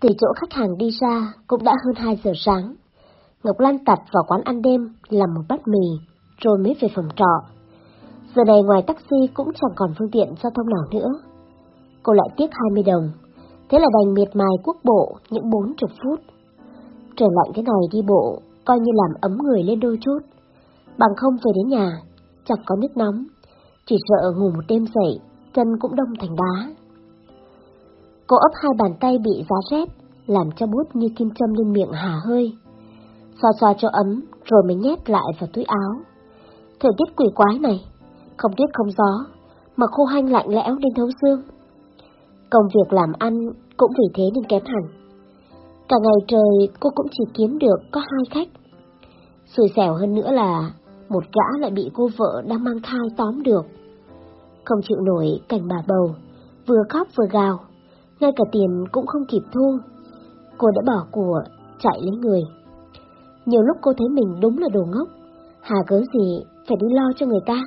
Từ chỗ khách hàng đi ra cũng đã hơn 2 giờ sáng. Ngọc Lan tặt vào quán ăn đêm làm một bát mì, rồi mới về phòng trọ. Giờ này ngoài taxi cũng chẳng còn phương tiện giao thông nào nữa. Cô lại tiếc 20 đồng, thế là đành miệt mài quốc bộ những 40 phút. Trời lạnh thế này đi bộ, coi như làm ấm người lên đôi chút. Bằng không về đến nhà, chẳng có nước nóng, chỉ sợ ngủ một đêm dậy, chân cũng đông thành đá. Cô ấp hai bàn tay bị giá rét, làm cho bút như kim châm lên miệng hà hơi. Xoa xoa cho ấm, rồi mới nhét lại vào túi áo. Thời tiết quỷ quái này, không tuyết không gió, mà khô hanh lạnh lẽo đến thấu xương. Công việc làm ăn cũng vì thế nên kém hẳn. Cả ngày trời cô cũng chỉ kiếm được có hai khách. Xui xẻo hơn nữa là một gã lại bị cô vợ đang mang thai tóm được. Không chịu nổi cảnh bà bầu, vừa khóc vừa gào, ngay cả tiền cũng không kịp thu. Cô đã bỏ của, chạy lấy người. Nhiều lúc cô thấy mình đúng là đồ ngốc, hà cớ gì phải đi lo cho người ta,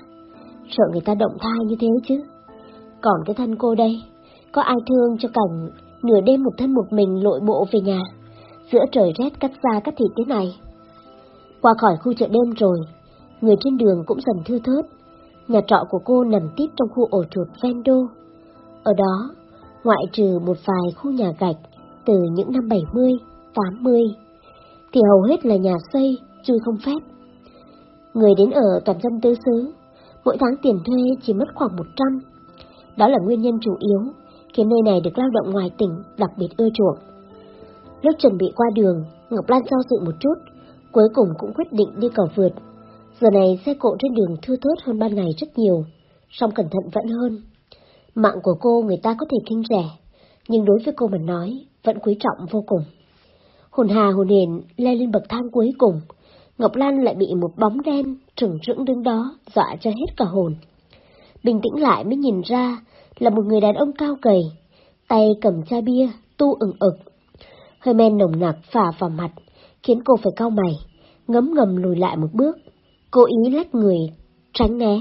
sợ người ta động thai như thế chứ. Còn cái thân cô đây, có ai thương cho cảnh nửa đêm một thân một mình lội bộ về nhà, giữa trời rét cắt da cắt thịt thế này. Qua khỏi khu chợ đêm rồi, người trên đường cũng dần thưa thớt. Nhà trọ của cô nằm tít trong khu ổ chuột ven đô. Ở đó, ngoại trừ một vài khu nhà gạch từ những năm 70, 80, thì hầu hết là nhà xây, chui không phép. Người đến ở toàn dân tứ xứ, mỗi tháng tiền thuê chỉ mất khoảng 100. Đó là nguyên nhân chủ yếu khiến nơi này được lao động ngoài tỉnh đặc biệt ưa chuộng. Lúc chuẩn bị qua đường, Ngọc Lan do dự một chút, cuối cùng cũng quyết định đi cầu vượt. Giờ này xe cộ trên đường thưa thớt hơn ban ngày rất nhiều, song cẩn thận vẫn hơn. Mạng của cô người ta có thể kinh rẻ, nhưng đối với cô mình nói, vẫn quý trọng vô cùng. Hồn hà hồn hền leo lên bậc thang cuối cùng, Ngọc Lan lại bị một bóng đen trừng trững đứng đó dọa cho hết cả hồn. Bình tĩnh lại mới nhìn ra là một người đàn ông cao gầy, tay cầm chai bia, tu ửng ực. Hơi men nồng nặc phả vào mặt, khiến cô phải cau mày, ngấm ngầm lùi lại một bước, cố ý lách người, tránh né.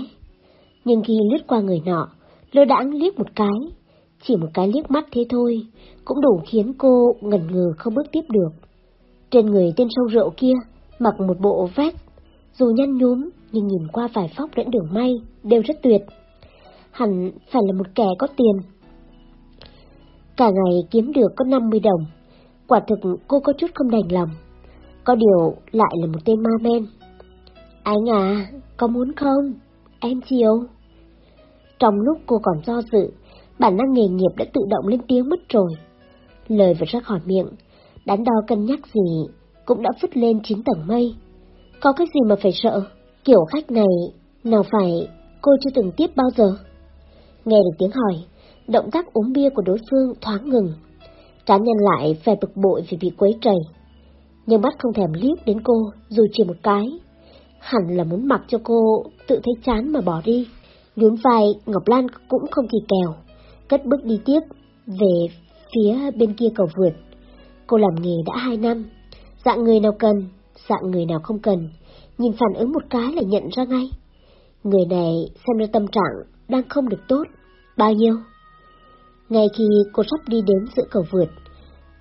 Nhưng khi lướt qua người nọ, lơ đãng liếc một cái, chỉ một cái liếc mắt thế thôi, cũng đủ khiến cô ngẩn ngừ không bước tiếp được. Trên người tên sâu rượu kia, mặc một bộ vest, dù nhăn nhúm nhưng nhìn qua vài phóc lẫn đường may, đều rất tuyệt. Hẳn phải là một kẻ có tiền. Cả ngày kiếm được có 50 đồng, quả thực cô có chút không đành lòng. Có điều lại là một tên ma men. Anh à, có muốn không? Em chiều. Trong lúc cô còn do dự, bản năng nghề nghiệp đã tự động lên tiếng mất rồi. Lời vừa ra khỏi miệng, đắn đo cân nhắc gì cũng đã phứt lên chín tầng mây. Có cái gì mà phải sợ? Kiểu khách này, nào phải cô chưa từng tiếp bao giờ? Nghe được tiếng hỏi, động tác uống bia của đối phương thoáng ngừng. Trán nhân lại phải bực bội vì bị quấy trầy. Nhưng mắt không thèm liếc đến cô dù chỉ một cái. Hẳn là muốn mặc cho cô tự thấy chán mà bỏ đi. Nhún vai, Ngọc Lan cũng không kỳ kèo, cất bước đi tiếp, về phía bên kia cầu vượt. Cô làm nghề đã hai năm, dạng người nào cần, dạng người nào không cần, nhìn phản ứng một cái là nhận ra ngay. Người này xem ra tâm trạng đang không được tốt, bao nhiêu? Ngay khi cô sắp đi đến giữa cầu vượt,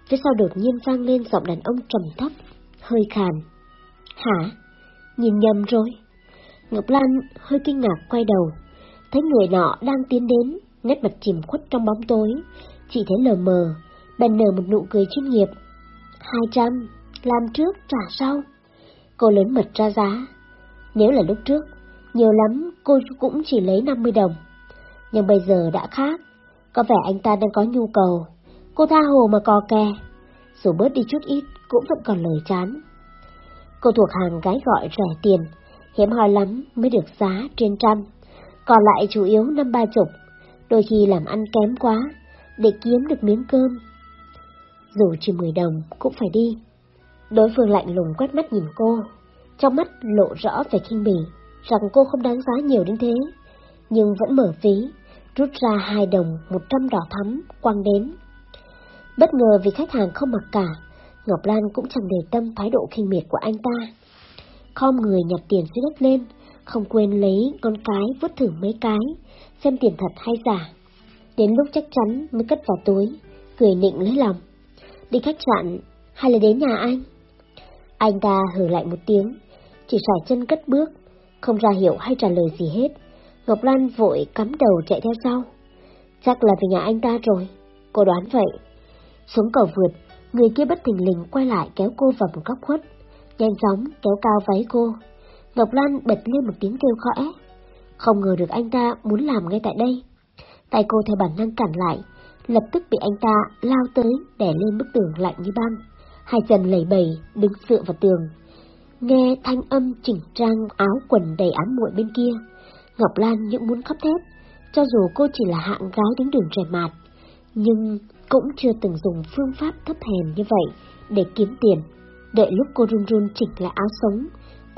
phía sau đột nhiên vang lên giọng đàn ông trầm thấp, hơi khàn. Hả? Nhìn nhầm rồi. Ngọc Lan hơi kinh ngạc quay đầu, thấy người nọ đang tiến đến, nét mặt chìm khuất trong bóng tối, chỉ thấy lờ mờ, bèn nở một nụ cười chuyên nghiệp. Hai trăm, làm trước trả sau. Cô lớn mật ra giá. Nếu là lúc trước, nhiều lắm cô cũng chỉ lấy 50 đồng. Nhưng bây giờ đã khác, có vẻ anh ta đang có nhu cầu. Cô tha hồ mà cò kè, dù bớt đi chút ít cũng vẫn còn lời chán. Cô thuộc hàng gái gọi rẻ tiền, hiếm hoi lắm mới được giá trên trăm, còn lại chủ yếu năm ba chục, đôi khi làm ăn kém quá, để kiếm được miếng cơm. Dù chỉ mười đồng cũng phải đi. Đối phương lạnh lùng quét mắt nhìn cô, trong mắt lộ rõ vẻ khinh bỉ, rằng cô không đáng giá nhiều đến thế, nhưng vẫn mở ví, rút ra hai đồng một trăm đỏ thắm, quăng đến. Bất ngờ vì khách hàng không mặc cả, Ngọc Lan cũng chẳng để tâm thái độ khinh miệt của anh ta. Khom người nhặt tiền dưới đất lên, không quên lấy con cái vứt thử mấy cái, xem tiền thật hay giả. Đến lúc chắc chắn mới cất vào túi, cười nịnh lấy lòng. Đi khách sạn hay là đến nhà anh? Anh ta hừ lại một tiếng, chỉ sải chân cất bước, không ra hiểu hay trả lời gì hết. Ngọc Lan vội cắm đầu chạy theo sau. Chắc là về nhà anh ta rồi, cô đoán vậy. Xuống cầu vượt, người kia bất thình lình quay lại kéo cô vào một góc khuất, nhanh chóng kéo cao váy cô. Ngọc Lan bật lên một tiếng kêu khẽ. Không ngờ được anh ta muốn làm ngay tại đây. Tay cô theo bản năng cản lại, lập tức bị anh ta lao tới đè lên bức tường lạnh như băng. Hai chân lẩy bẩy đứng dựa vào tường. Nghe thanh âm chỉnh trang áo quần đầy ám muội bên kia, Ngọc Lan những muốn khóc thét, cho dù cô chỉ là hạng gái đứng đường trẻ mạt, nhưng cũng chưa từng dùng phương pháp thấp hèn như vậy để kiếm tiền. Đợi lúc cô run run chỉnh lại áo sống,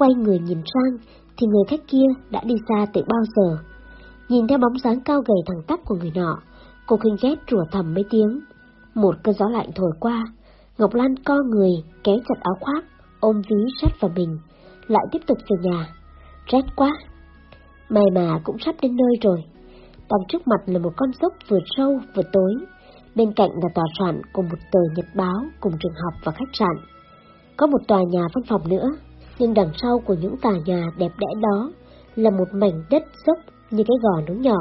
quay người nhìn sang, thì người khách kia đã đi xa từ bao giờ. Nhìn theo bóng dáng cao gầy thẳng tắp của người nọ, cô khinh ghét rủa thầm mấy tiếng. Một cơn gió lạnh thổi qua, Ngọc Lan co người, kéo chặt áo khoác, ôm ví sát vào mình, lại tiếp tục về nhà. Rét quá! May mà cũng sắp đến nơi rồi. Đằng trước mặt là một con dốc vừa sâu vừa tối, bên cạnh là tòa soạn cùng một tờ nhật báo cùng trường học và khách sạn. Có một tòa nhà văn phòng nữa, nhưng đằng sau của những tòa nhà đẹp đẽ đó là một mảnh đất dốc như cái gò núi nhỏ.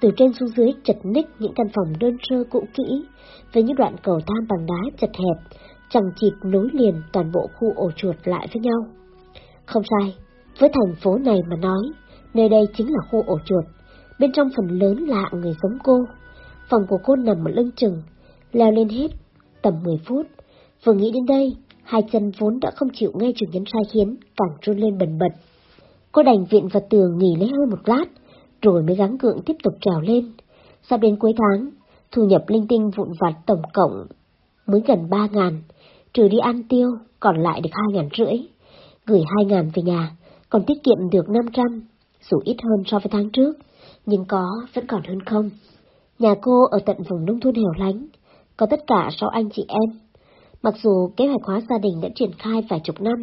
Từ trên xuống dưới chật ních những căn phòng đơn sơ cũ kỹ, với những đoạn cầu thang bằng đá chật hẹp, chẳng chịt nối liền toàn bộ khu ổ chuột lại với nhau. Không sai, với thành phố này mà nói, nơi đây chính là khu ổ chuột, bên trong phần lớn là người giống cô. Phòng của cô nằm ở lưng chừng, leo lên hết, tầm 10 phút. Vừa nghĩ đến đây, hai chân vốn đã không chịu nghe chủ nhân sai khiến, càng run lên bần bật. Cô đành viện vào tường nghỉ lấy hơi một lát, rồi mới gắng gượng tiếp tục trèo lên. Sắp đến cuối tháng, thu nhập linh tinh vụn vặt tổng cộng mới gần ba ngàn, trừ đi ăn tiêu, còn lại được hai ngàn rưỡi. Gửi hai ngàn về nhà, còn tiết kiệm được năm trăm, dù ít hơn so với tháng trước, nhưng có vẫn còn hơn không. Nhà cô ở tận vùng nông thôn hẻo lánh, có tất cả sáu anh chị em. Mặc dù kế hoạch hóa gia đình đã triển khai vài chục năm,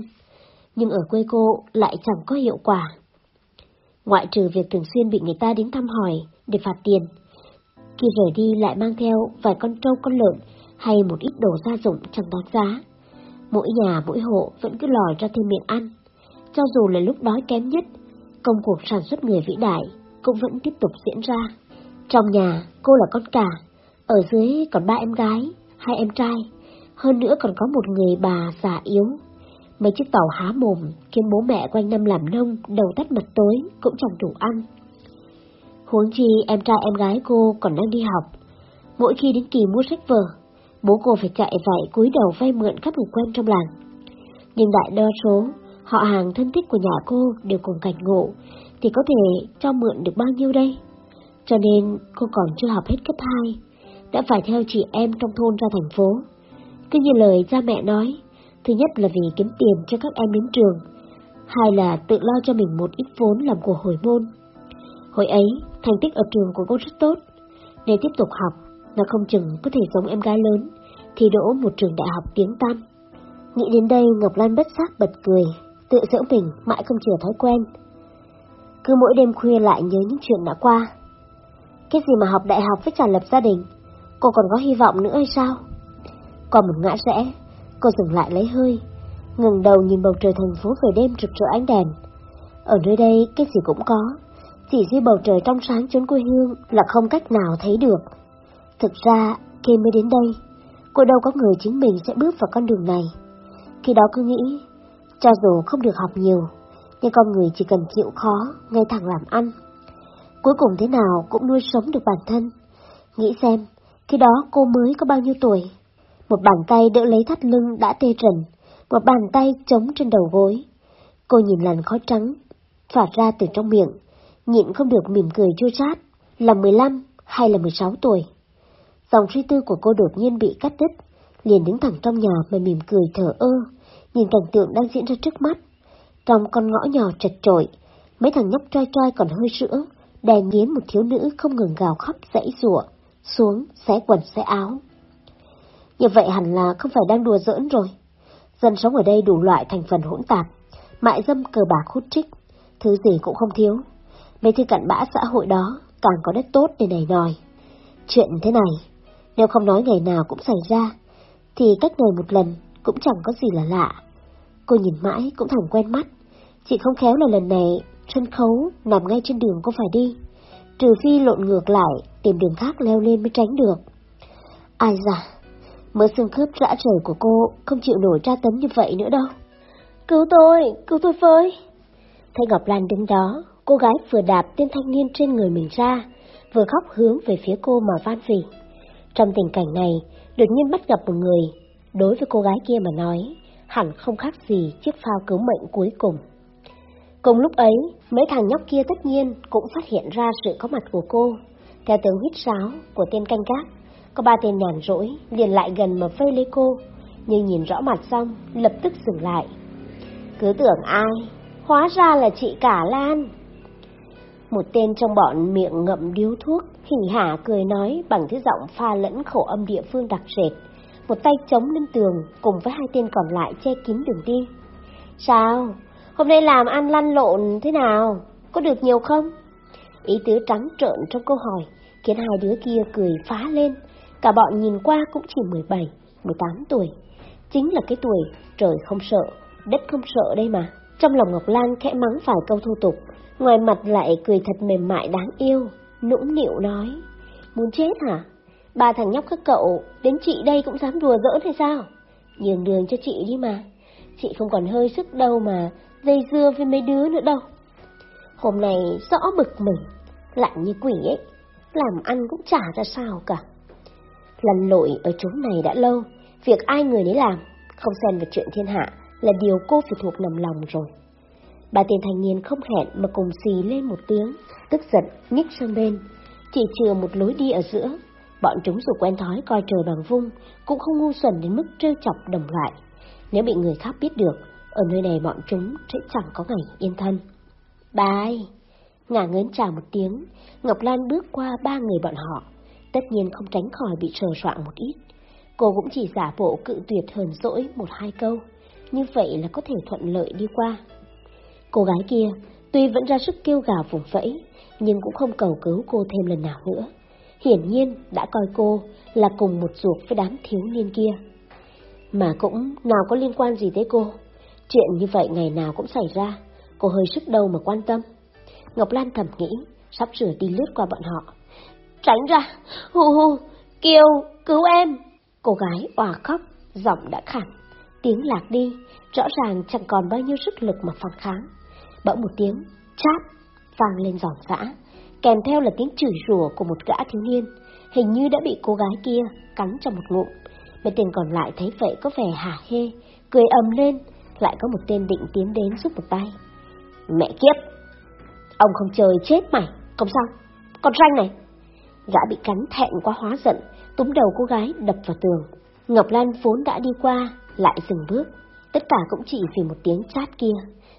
nhưng ở quê cô lại chẳng có hiệu quả. Ngoại trừ việc thường xuyên bị người ta đến thăm hỏi để phạt tiền, khi rời đi lại mang theo vài con trâu con lợn hay một ít đồ gia dụng chẳng đáng giá. Mỗi nhà mỗi hộ vẫn cứ lòi ra thêm miệng ăn. Cho dù là lúc đói kém nhất, công cuộc sản xuất người vĩ đại cũng vẫn tiếp tục diễn ra. Trong nhà, cô là con cả, ở dưới còn ba em gái, hai em trai, hơn nữa còn có một người bà già yếu. Mấy chiếc tàu há mồm khiến bố mẹ quanh năm làm nông, đầu tắt mặt tối cũng chẳng đủ ăn. Huống chi em trai em gái cô còn đang đi học. Mỗi khi đến kỳ mua sách vở, bố cô phải chạy vậy cúi đầu vay mượn các người quen trong làng. Nhưng đại đa số, họ hàng thân thích của nhà cô đều cùng cảnh ngộ, thì có thể cho mượn được bao nhiêu đây? Cho nên cô còn chưa học hết cấp 2, đã phải theo chị em trong thôn ra thành phố. Cứ như lời cha mẹ nói, thứ nhất là vì kiếm tiền cho các em đến trường, hai là tự lo cho mình một ít vốn làm của hồi môn. Hồi ấy, thành tích ở trường của cô rất tốt, nếu tiếp tục học, là không chừng có thể giống em gái lớn, thì đỗ một trường đại học tiếng tăm. Nghĩ đến đây Ngọc Lan bất giác bật cười, tự dưỡng mình mãi không chừa thói quen. Cứ mỗi đêm khuya lại nhớ những chuyện đã qua. Cái gì mà học đại học với trả lập gia đình, cô còn có hy vọng nữa hay sao? Qua một ngã rẽ, cô dừng lại lấy hơi, ngừng đầu nhìn bầu trời thành phố về đêm rực rỡ ánh đèn. Ở nơi đây cái gì cũng có, chỉ duy bầu trời trong sáng chốn quê hương là không cách nào thấy được. Thực ra, khi mới đến đây, cô đâu có người chính mình sẽ bước vào con đường này. Khi đó cứ nghĩ, cho dù không được học nhiều, nhưng con người chỉ cần chịu khó, ngay thẳng làm ăn. Cuối cùng thế nào cũng nuôi sống được bản thân. Nghĩ xem, khi đó cô mới có bao nhiêu tuổi? Một bàn tay đỡ lấy thắt lưng đã tê rần, một bàn tay chống trên đầu gối. Cô nhìn làn khói trắng, phả ra từ trong miệng, nhịn không được mỉm cười chua chát, là 15 hay là 16 tuổi. Dòng suy tư của cô đột nhiên bị cắt đứt, liền đứng thẳng trong nhà mà mỉm cười thở ơ, nhìn cảnh tượng đang diễn ra trước mắt. Trong con ngõ nhỏ chật trội, mấy thằng nhóc trai trai còn hơi sữa, đè nghiến một thiếu nữ không ngừng gào khóc dãy rủa xuống, xé quần xé áo. Như vậy hẳn là không phải đang đùa giỡn rồi. Dân sống ở đây đủ loại thành phần hỗn tạp, mại dâm cờ bạc hút trích, thứ gì cũng không thiếu. Mấy thứ cặn bã xã hội đó càng có đất tốt để nảy nòi. Chuyện thế này, nếu không nói ngày nào cũng xảy ra, thì cách ngày một lần cũng chẳng có gì là lạ. Cô nhìn mãi cũng thẳng quen mắt. Chị không khéo là lần này sân khấu nằm ngay trên đường cô phải đi. Trừ phi lộn ngược lại, tìm đường khác leo lên mới tránh được. Ai da, mớ xương khớp rã rời của cô không chịu nổi tra tấn như vậy nữa đâu. Cứu tôi, cứu tôi với. Thấy Ngọc Lan đứng đó, cô gái vừa đạp tên thanh niên trên người mình ra, vừa khóc hướng về phía cô mà van vỉ. Trong tình cảnh này, đột nhiên bắt gặp một người, đối với cô gái kia mà nói, hẳn không khác gì chiếc phao cứu mệnh cuối cùng. Cùng lúc ấy, mấy thằng nhóc kia tất nhiên cũng phát hiện ra sự có mặt của cô. Theo tiếng huyết sáo của tên canh gác, có ba tên nhàn rỗi liền lại gần mà vây lấy cô, nhưng nhìn rõ mặt xong, lập tức dừng lại. Cứ tưởng ai, hóa ra là chị Cả Lan. Một tên trong bọn miệng ngậm điếu thuốc, hỉ hả cười nói bằng thứ giọng pha lẫn khẩu âm địa phương đặc sệt. Một tay chống lên tường cùng với hai tên còn lại che kín đường đi. Sao? Hôm nay làm ăn lăn lộn thế nào? Có được nhiều không? Ý tứ trắng trợn trong câu hỏi khiến hai đứa kia cười phá lên. Cả bọn nhìn qua cũng chỉ 17, 18 tuổi. Chính là cái tuổi trời không sợ, đất không sợ đây mà. Trong lòng Ngọc Lan khẽ mắng phải câu thô tục, ngoài mặt lại cười thật mềm mại đáng yêu, nũng nịu nói. Muốn chết hả? Ba thằng nhóc các cậu, đến chị đây cũng dám đùa giỡn hay sao? Nhường đường cho chị đi mà. Chị không còn hơi sức đâu mà dây dưa với mấy đứa nữa đâu. Hôm nay rõ bực mình, lạnh như quỷ ấy, làm ăn cũng chả ra sao cả. Lần lội ở chỗ này đã lâu, việc ai người nấy làm, không xen vào chuyện thiên hạ là điều cô phải thuộc nằm lòng rồi. Bà tiền thanh niên không hẹn mà cùng xì lên một tiếng, tức giận nhích sang bên, chỉ chừa một lối đi ở giữa. Bọn chúng dù quen thói coi trời bằng vung, cũng không ngu xuẩn đến mức trêu chọc đồng loại. Nếu bị người khác biết được, ở nơi này bọn chúng sẽ chẳng có ngày yên thân. Bye! Ngả ngớn chào một tiếng, Ngọc Lan bước qua ba người bọn họ, tất nhiên không tránh khỏi bị trờ soạn một ít. Cô cũng chỉ giả bộ cự tuyệt hờn dỗi một hai câu, như vậy là có thể thuận lợi đi qua. Cô gái kia, tuy vẫn ra sức kêu gào vùng vẫy, nhưng cũng không cầu cứu cô thêm lần nào nữa. Hiển nhiên đã coi cô là cùng một ruột với đám thiếu niên kia. Mà cũng nào có liên quan gì tới cô. Chuyện như vậy ngày nào cũng xảy ra, cô hơi sức đâu mà quan tâm. Ngọc Lan thầm nghĩ, sắp sửa đi lướt qua bọn họ. Tránh ra, hù hù, Kiều, cứu em. Cô gái òa khóc, giọng đã khản, tiếng lạc đi, rõ ràng chẳng còn bao nhiêu sức lực mà phản kháng. Bỗng một tiếng, chát, vang lên giòn giã, kèm theo là tiếng chửi rủa của một gã thiếu niên, hình như đã bị cô gái kia cắn trong một ngụm. Mấy tên còn lại thấy vậy có vẻ hả hê, cười ầm lên, lại có một tên định tiến đến giúp một tay. Mẹ kiếp! Ông không chơi chết mày, không sao, con ranh này! Gã bị cắn thẹn quá hóa giận, túm đầu cô gái đập vào tường. Ngọc Lan vốn đã đi qua, lại dừng bước. Tất cả cũng chỉ vì một tiếng chát kia.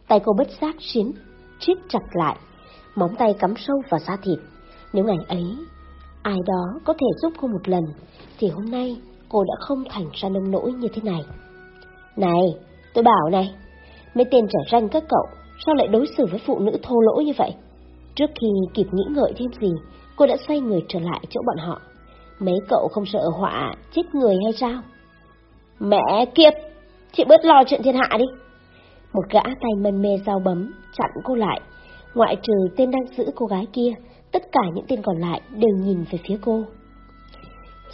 Tay cô bất giác xuyến, chiết chặt lại. Móng tay cắm sâu vào da thịt. Nếu ngày ấy, ai đó có thể giúp cô một lần, thì hôm nay cô đã không thành ra nông nỗi như thế này. Này, tôi bảo này, mấy tên trẻ ranh các cậu, sao lại đối xử với phụ nữ thô lỗ như vậy? Trước khi kịp nghĩ ngợi thêm gì, cô đã xoay người trở lại chỗ bọn họ. Mấy cậu không sợ họa chết người hay sao? Mẹ kiếp, chị bớt lo chuyện thiên hạ đi. Một gã tay mân mê dao bấm, chặn cô lại. Ngoại trừ tên đang giữ cô gái kia, tất cả những tên còn lại đều nhìn về phía cô.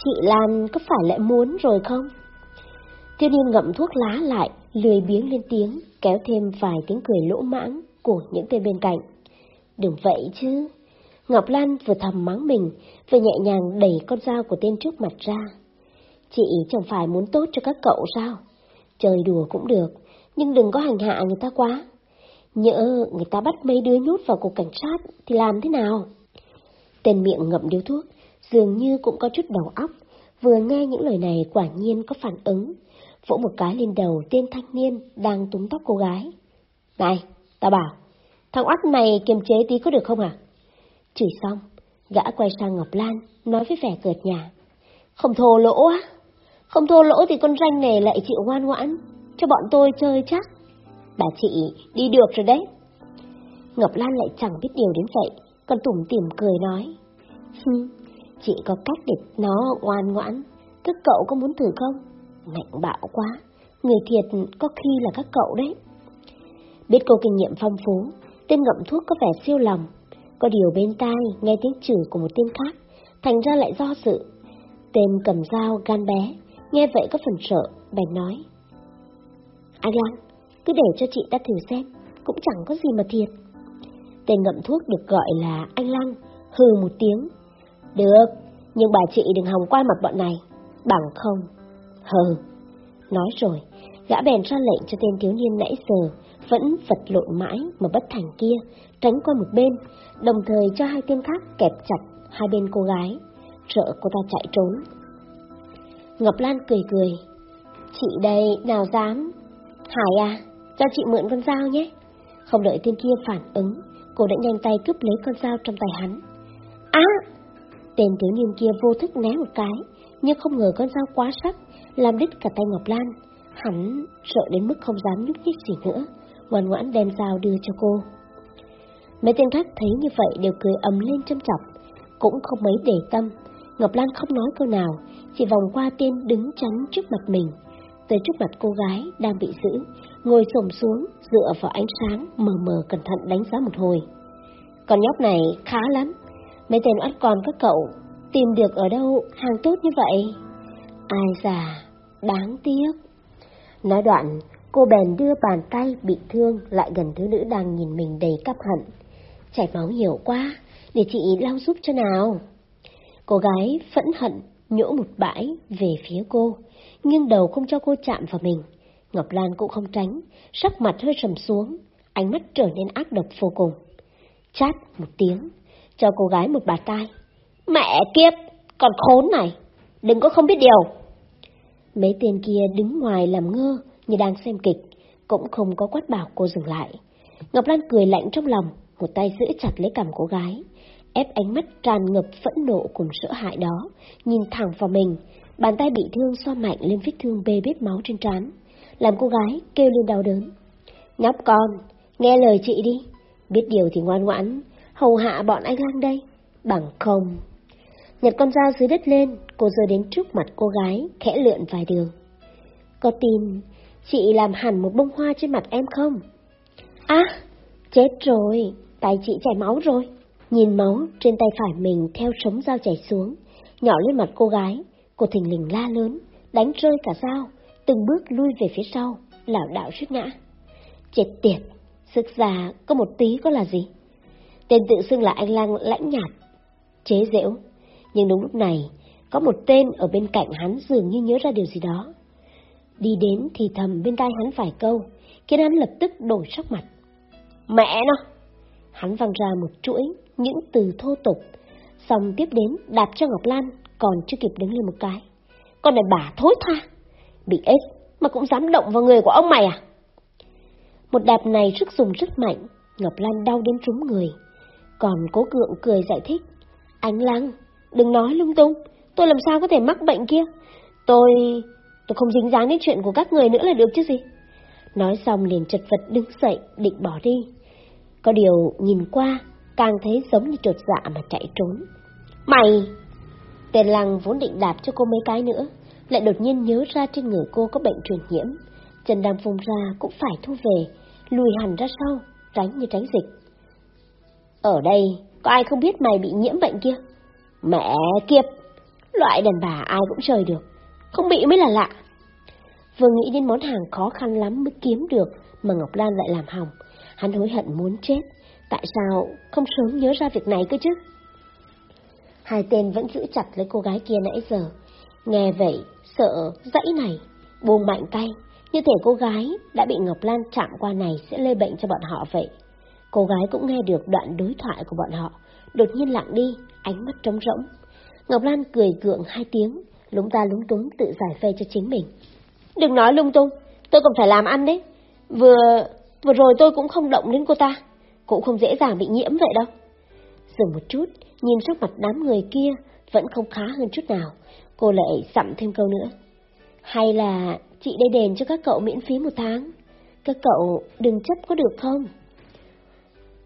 Chị Lan có phải lại muốn rồi không? Tiêu niên ngậm thuốc lá lại, lười biếng lên tiếng, kéo thêm vài tiếng cười lỗ mãng của những tên bên cạnh. Đừng vậy chứ. Ngọc Lan vừa thầm mắng mình, vừa nhẹ nhàng đẩy con dao của tên trước mặt ra. Chị chẳng phải muốn tốt cho các cậu sao? Chơi đùa cũng được, nhưng đừng có hành hạ người ta quá. Nhỡ người ta bắt mấy đứa nhốt vào cục cảnh sát thì làm thế nào? Tên miệng ngậm điếu thuốc, dường như cũng có chút đầu óc, vừa nghe những lời này quả nhiên có phản ứng, vỗ một cái lên đầu tên thanh niên đang túm tóc cô gái. Này, tao bảo, thằng oắt này kiềm chế tí có được không à? Chửi xong, gã quay sang Ngọc Lan, nói với vẻ cợt nhà. Không thô lỗ á, không thô lỗ thì con ranh này lại chịu ngoan ngoãn, cho bọn tôi chơi chắc. Bà chị đi được rồi đấy. Ngọc Lan lại chẳng biết điều đến vậy, còn tủm tỉm cười nói. hừ, chị có cách để nó ngoan ngoãn, các cậu có muốn thử không? Ngạnh bạo quá, người thiệt có khi là các cậu đấy. Biết cô kinh nghiệm phong phú, tên ngậm thuốc có vẻ siêu lòng. Có điều bên tai nghe tiếng chửi của một tên khác, thành ra lại do sự. Tên cầm dao gan bé, nghe vậy có phần sợ, bèn nói. Anh Lăng, cứ để cho chị ta thử xem, cũng chẳng có gì mà thiệt. Tên ngậm thuốc được gọi là anh Lăng, hừ một tiếng. Được, nhưng bà chị đừng hòng qua mặt bọn này, bằng không. Hừ, nói rồi, gã bèn ra lệnh cho tên thiếu niên nãy giờ, vẫn vật lộn mãi mà bất thành kia, tránh qua một bên, đồng thời cho hai tên khác kẹp chặt hai bên cô gái, sợ cô ta chạy trốn. Ngọc Lan cười cười, chị đây nào dám, Hải à, cho chị mượn con dao nhé. Không đợi tên kia phản ứng, cô đã nhanh tay cướp lấy con dao trong tay hắn. Á! tên thiếu niên kia vô thức né một cái, nhưng không ngờ con dao quá sắc, làm đứt cả tay Ngọc Lan. Hắn sợ đến mức không dám nhúc nhích gì nữa, ngoan ngoãn đem dao đưa cho cô. Mấy tên khác thấy như vậy đều cười ấm lên châm chọc, cũng không mấy để tâm. Ngọc Lan không nói câu nào, chỉ vòng qua tên đứng chắn trước mặt mình, tới trước mặt cô gái đang bị giữ, ngồi xổm xuống, dựa vào ánh sáng, mờ mờ cẩn thận đánh giá một hồi. Con nhóc này khá lắm, mấy tên oát con các cậu tìm được ở đâu hàng tốt như vậy? Ai già, đáng tiếc. Nói đoạn, cô bèn đưa bàn tay bị thương lại gần thứ nữ đang nhìn mình đầy cắp hận. Chảy máu nhiều quá, để chị lau giúp cho nào. Cô gái phẫn hận nhỗ một bãi về phía cô, nghiêng đầu không cho cô chạm vào mình. Ngọc Lan cũng không tránh, sắc mặt hơi trầm xuống, ánh mắt trở nên ác độc vô cùng. Chát một tiếng, cho cô gái một bà tai. Mẹ kiếp, còn khốn này, đừng có không biết điều. Mấy tên kia đứng ngoài làm ngơ như đang xem kịch, cũng không có quát bảo cô dừng lại. Ngọc Lan cười lạnh trong lòng, một tay giữ chặt lấy cằm cô gái, ép ánh mắt tràn ngập phẫn nộ cùng sợ hãi đó, nhìn thẳng vào mình, bàn tay bị thương xoa mạnh lên vết thương bê bết máu trên trán, làm cô gái kêu lên đau đớn. Nhóc con, nghe lời chị đi, biết điều thì ngoan ngoãn, hầu hạ bọn anh lang đây, bằng không. Nhặt con dao dưới đất lên, cô rơi đến trước mặt cô gái, khẽ lượn vài đường. Có tin chị làm hẳn một bông hoa trên mặt em không? À, chết rồi, tay chị chảy máu rồi. Nhìn máu trên tay phải mình theo sống dao chảy xuống, nhỏ lên mặt cô gái, cô thình lình la lớn, đánh rơi cả dao, từng bước lui về phía sau, lảo đảo suýt ngã. Chết tiệt, sức già có một tí có là gì? Tên tự xưng là anh lang lãnh nhạt, chế giễu. Nhưng đúng lúc này, có một tên ở bên cạnh hắn dường như nhớ ra điều gì đó. Đi đến thì thầm bên tai hắn vài câu, khiến hắn lập tức đổi sắc mặt. Mẹ nó! Hắn văng ra một chuỗi những từ thô tục, xong tiếp đến đạp cho Ngọc Lan còn chưa kịp đứng lên một cái. Con này bà thối tha, bị ếch mà cũng dám động vào người của ông mày à? Một đạp này sức dùng rất mạnh, Ngọc Lan đau đến trúng người. Còn cố cượng cười giải thích, Ánh Lăng, đừng nói lung tung, tôi làm sao có thể mắc bệnh kia? Tôi tôi không dính dáng đến chuyện của các người nữa là được chứ gì? Nói xong liền chật vật đứng dậy, định bỏ đi. Có điều nhìn qua, càng thấy giống như trột dạ mà chạy trốn. Mày! Tên lăng vốn định đạp cho cô mấy cái nữa, lại đột nhiên nhớ ra trên người cô có bệnh truyền nhiễm. Chân đang phun ra cũng phải thu về, lùi hẳn ra sau, tránh như tránh dịch. Ở đây, có ai không biết mày bị nhiễm bệnh kia? Mẹ kiếp! Loại đàn bà ai cũng chơi được, không bị mới là lạ. Vừa nghĩ đến món hàng khó khăn lắm mới kiếm được mà Ngọc Lan lại làm hỏng, hắn hối hận muốn chết. Tại sao không sớm nhớ ra việc này cơ chứ? Hai tên vẫn giữ chặt lấy cô gái kia nãy giờ. Nghe vậy, sợ dãy này, buông mạnh tay, như thể cô gái đã bị Ngọc Lan chạm qua này sẽ lây bệnh cho bọn họ vậy. Cô gái cũng nghe được đoạn đối thoại của bọn họ, đột nhiên lặng đi, ánh mắt trống rỗng. Ngọc Lan cười gượng hai tiếng, lúng ta lúng túng tự giải phê cho chính mình. Đừng nói lung tung, tôi còn phải làm ăn đấy. Vừa vừa rồi tôi cũng không động đến cô ta, cũng không dễ dàng bị nhiễm vậy đâu. Dừng một chút, nhìn sắc mặt đám người kia vẫn không khá hơn chút nào, cô lại sặm thêm câu nữa. Hay là chị đây đền cho các cậu miễn phí một tháng? Các cậu đừng chấp có được không?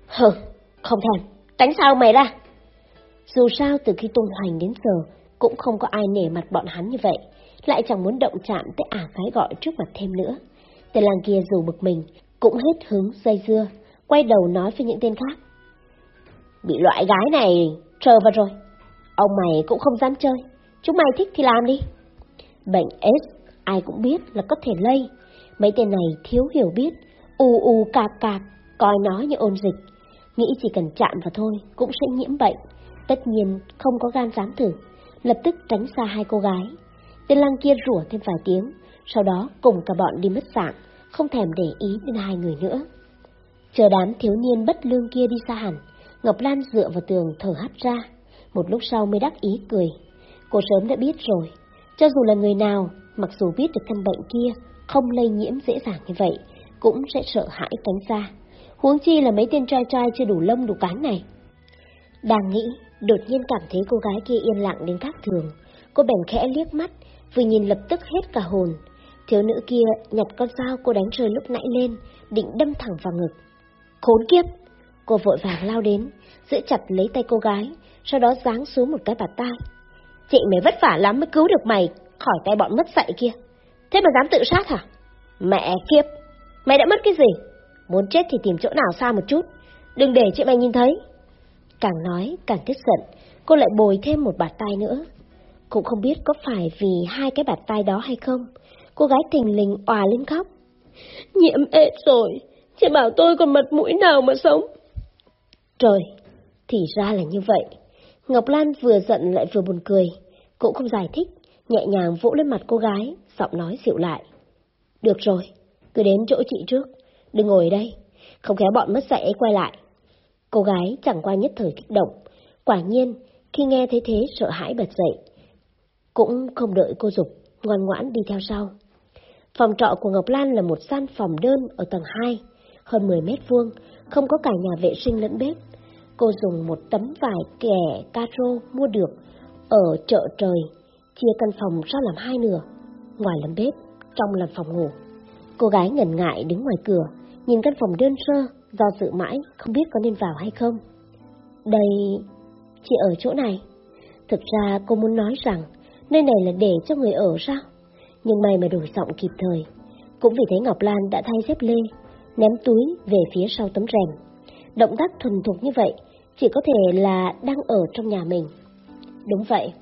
Hừ, không thèm, tránh sao mày ra. Dù sao từ khi tung hoành đến giờ, cũng không có ai nể mặt bọn hắn như vậy. lại chẳng muốn động chạm tới ả gái gọi trước mặt thêm nữa. Tên làng kia dù bực mình, cũng hết hứng dây dưa, quay đầu nói với những tên khác. Bị loại gái này trờ vào rồi, ông mày cũng không dám chơi, chúng mày thích thì làm đi. Bệnh S ai cũng biết là có thể lây, mấy tên này thiếu hiểu biết, u u cạp cạp, coi nó như ôn dịch, nghĩ chỉ cần chạm vào thôi cũng sẽ nhiễm bệnh, tất nhiên không có gan dám thử, lập tức tránh xa hai cô gái. Tên lăng kia rủa thêm vài tiếng, sau đó cùng cả bọn đi mất dạng, không thèm để ý đến hai người nữa. Chờ đám thiếu niên bất lương kia đi xa hẳn, Ngọc Lan dựa vào tường thở hắt ra, một lúc sau mới đắc ý cười. Cô sớm đã biết rồi, cho dù là người nào, mặc dù biết được căn bệnh kia không lây nhiễm dễ dàng như vậy, cũng sẽ sợ hãi tránh xa. Huống chi là mấy tên trai trai chưa đủ lông đủ cánh này. Đang nghĩ, đột nhiên cảm thấy cô gái kia yên lặng đến khác thường. Cô bèn khẽ liếc mắt, vừa nhìn lập tức hết cả hồn. Thiếu nữ kia nhặt con dao cô đánh rơi lúc nãy lên, định đâm thẳng vào ngực. Khốn kiếp! Cô vội vàng lao đến, giữ chặt lấy tay cô gái, sau đó giáng xuống một cái bạt tai. Chị mày vất vả lắm mới cứu được mày khỏi tay bọn mất dạy kia. Thế mà dám tự sát hả? Mẹ kiếp! Mày đã mất cái gì? Muốn chết thì tìm chỗ nào xa một chút, đừng để chị mày nhìn thấy. Càng nói càng tức giận, cô lại bồi thêm một bạt tay nữa. Cũng không biết có phải vì hai cái bạt tay đó hay không, cô gái thình lình òa lên khóc. Nhiễm ết rồi, chị bảo tôi còn mặt mũi nào mà sống. Trời, thì ra là như vậy. Ngọc Lan vừa giận lại vừa buồn cười, cũng không giải thích, nhẹ nhàng vỗ lên mặt cô gái, giọng nói dịu lại. Được rồi, cứ đến chỗ chị trước, đừng ngồi ở đây, không khéo bọn mất dạy ấy quay lại. Cô gái chẳng qua nhất thời kích động, quả nhiên, khi nghe thấy thế sợ hãi bật dậy. Cũng không đợi cô dục, ngoan ngoãn đi theo sau. Phòng trọ của Ngọc Lan là một gian phòng đơn ở tầng 2, hơn 10 mét vuông, không có cả nhà vệ sinh lẫn bếp. Cô dùng một tấm vải kẻ caro mua được ở chợ trời, chia căn phòng ra làm hai nửa, ngoài làm bếp, trong làm phòng ngủ. Cô gái ngần ngại đứng ngoài cửa, nhìn căn phòng đơn sơ, do dự mãi, không biết có nên vào hay không. Đây, chị ở chỗ này. Thực ra cô muốn nói rằng, nơi này là để cho người ở sao? Nhưng may mà đổi giọng kịp thời. Cũng vì thấy Ngọc Lan đã thay dép lê, ném túi về phía sau tấm rèm. Động tác thuần thục như vậy, chỉ có thể là đang ở trong nhà mình. Đúng vậy.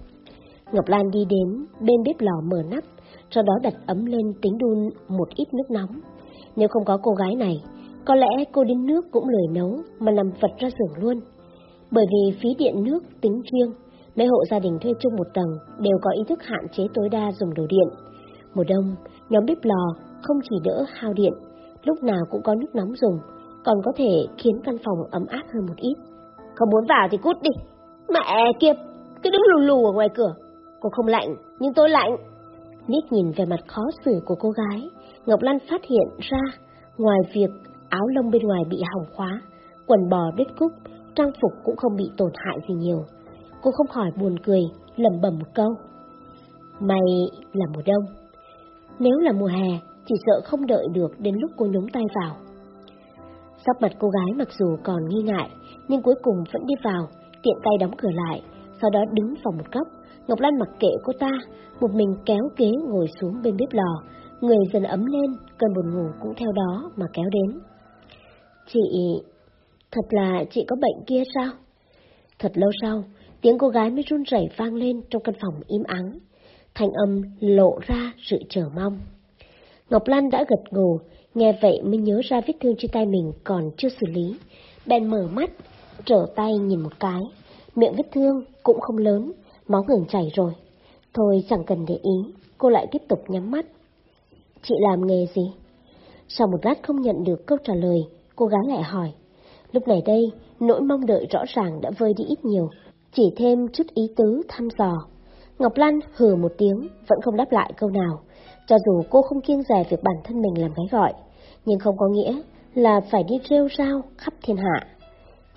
Ngọc Lan đi đến bên bếp lò mở nắp, sau đó đặt ấm lên tính đun một ít nước nóng. Nếu không có cô gái này, có lẽ cô đến nước cũng lười nấu mà nằm vật ra giường luôn. Bởi vì phí điện nước tính riêng, mấy hộ gia đình thuê chung một tầng đều có ý thức hạn chế tối đa dùng đồ điện. Mùa đông, nhóm bếp lò không chỉ đỡ hao điện, lúc nào cũng có nước nóng dùng, còn có thể khiến căn phòng ấm áp hơn một ít. Không muốn vào thì cút đi. Mẹ kiếp, cứ đứng lù lù ở ngoài cửa. Cô không lạnh, nhưng tôi lạnh. Liếc nhìn về mặt khó xử của cô gái, Ngọc Lan phát hiện ra, ngoài việc áo lông bên ngoài bị hỏng khóa, quần bò đứt cúc, trang phục cũng không bị tổn hại gì nhiều. Cô không khỏi buồn cười, lẩm bẩm một câu. Mày là mùa đông. Nếu là mùa hè, chỉ sợ không đợi được đến lúc cô nhúng tay vào. Sắc mặt cô gái mặc dù còn nghi ngại, nhưng cuối cùng vẫn đi vào, tiện tay đóng cửa lại, sau đó đứng vào một góc. Ngọc Lan mặc kệ cô ta, một mình kéo ghế ngồi xuống bên bếp lò, người dần ấm lên, cơn buồn ngủ cũng theo đó mà kéo đến. Chị... thật là chị có bệnh kia sao? Thật lâu sau, tiếng cô gái mới run rẩy vang lên trong căn phòng im ắng. Thanh âm lộ ra sự chờ mong. Ngọc Lan đã gật gù, nghe vậy mới nhớ ra vết thương trên tay mình còn chưa xử lý. Bèn mở mắt, trở tay nhìn một cái. Miệng vết thương cũng không lớn, máu ngừng chảy rồi. Thôi chẳng cần để ý, cô lại tiếp tục nhắm mắt. Chị làm nghề gì? Sau một lát không nhận được câu trả lời, cô gái lại hỏi. Lúc này đây, nỗi mong đợi rõ ràng đã vơi đi ít nhiều, chỉ thêm chút ý tứ thăm dò. Ngọc Lan hừ một tiếng, vẫn không đáp lại câu nào, cho dù cô không kiêng dè việc bản thân mình làm gái gọi, nhưng không có nghĩa là phải đi rêu rao khắp thiên hạ.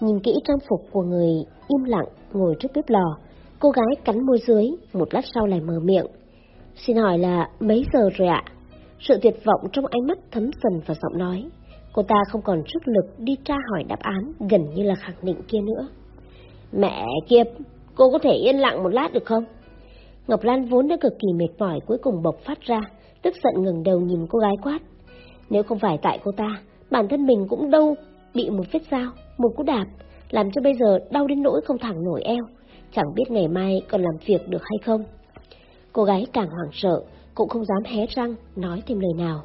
Nhìn kỹ trang phục của người im lặng ngồi trước bếp lò, cô gái cắn môi dưới, một lát sau lại mở miệng. Xin hỏi là mấy giờ rồi ạ? Sự tuyệt vọng trong ánh mắt thấm dần vào giọng nói. Cô ta không còn sức lực đi tra hỏi đáp án gần như là khẳng định kia nữa. Mẹ kiếp, cô có thể yên lặng một lát được không? Ngọc Lan vốn đã cực kỳ mệt mỏi cuối cùng bộc phát ra, tức giận ngừng đầu nhìn cô gái quát. Nếu không phải tại cô ta, bản thân mình cũng đâu bị một vết dao, một cú đạp, làm cho bây giờ đau đến nỗi không thẳng nổi eo, chẳng biết ngày mai còn làm việc được hay không. Cô gái càng hoảng sợ, cũng không dám hé răng, nói thêm lời nào.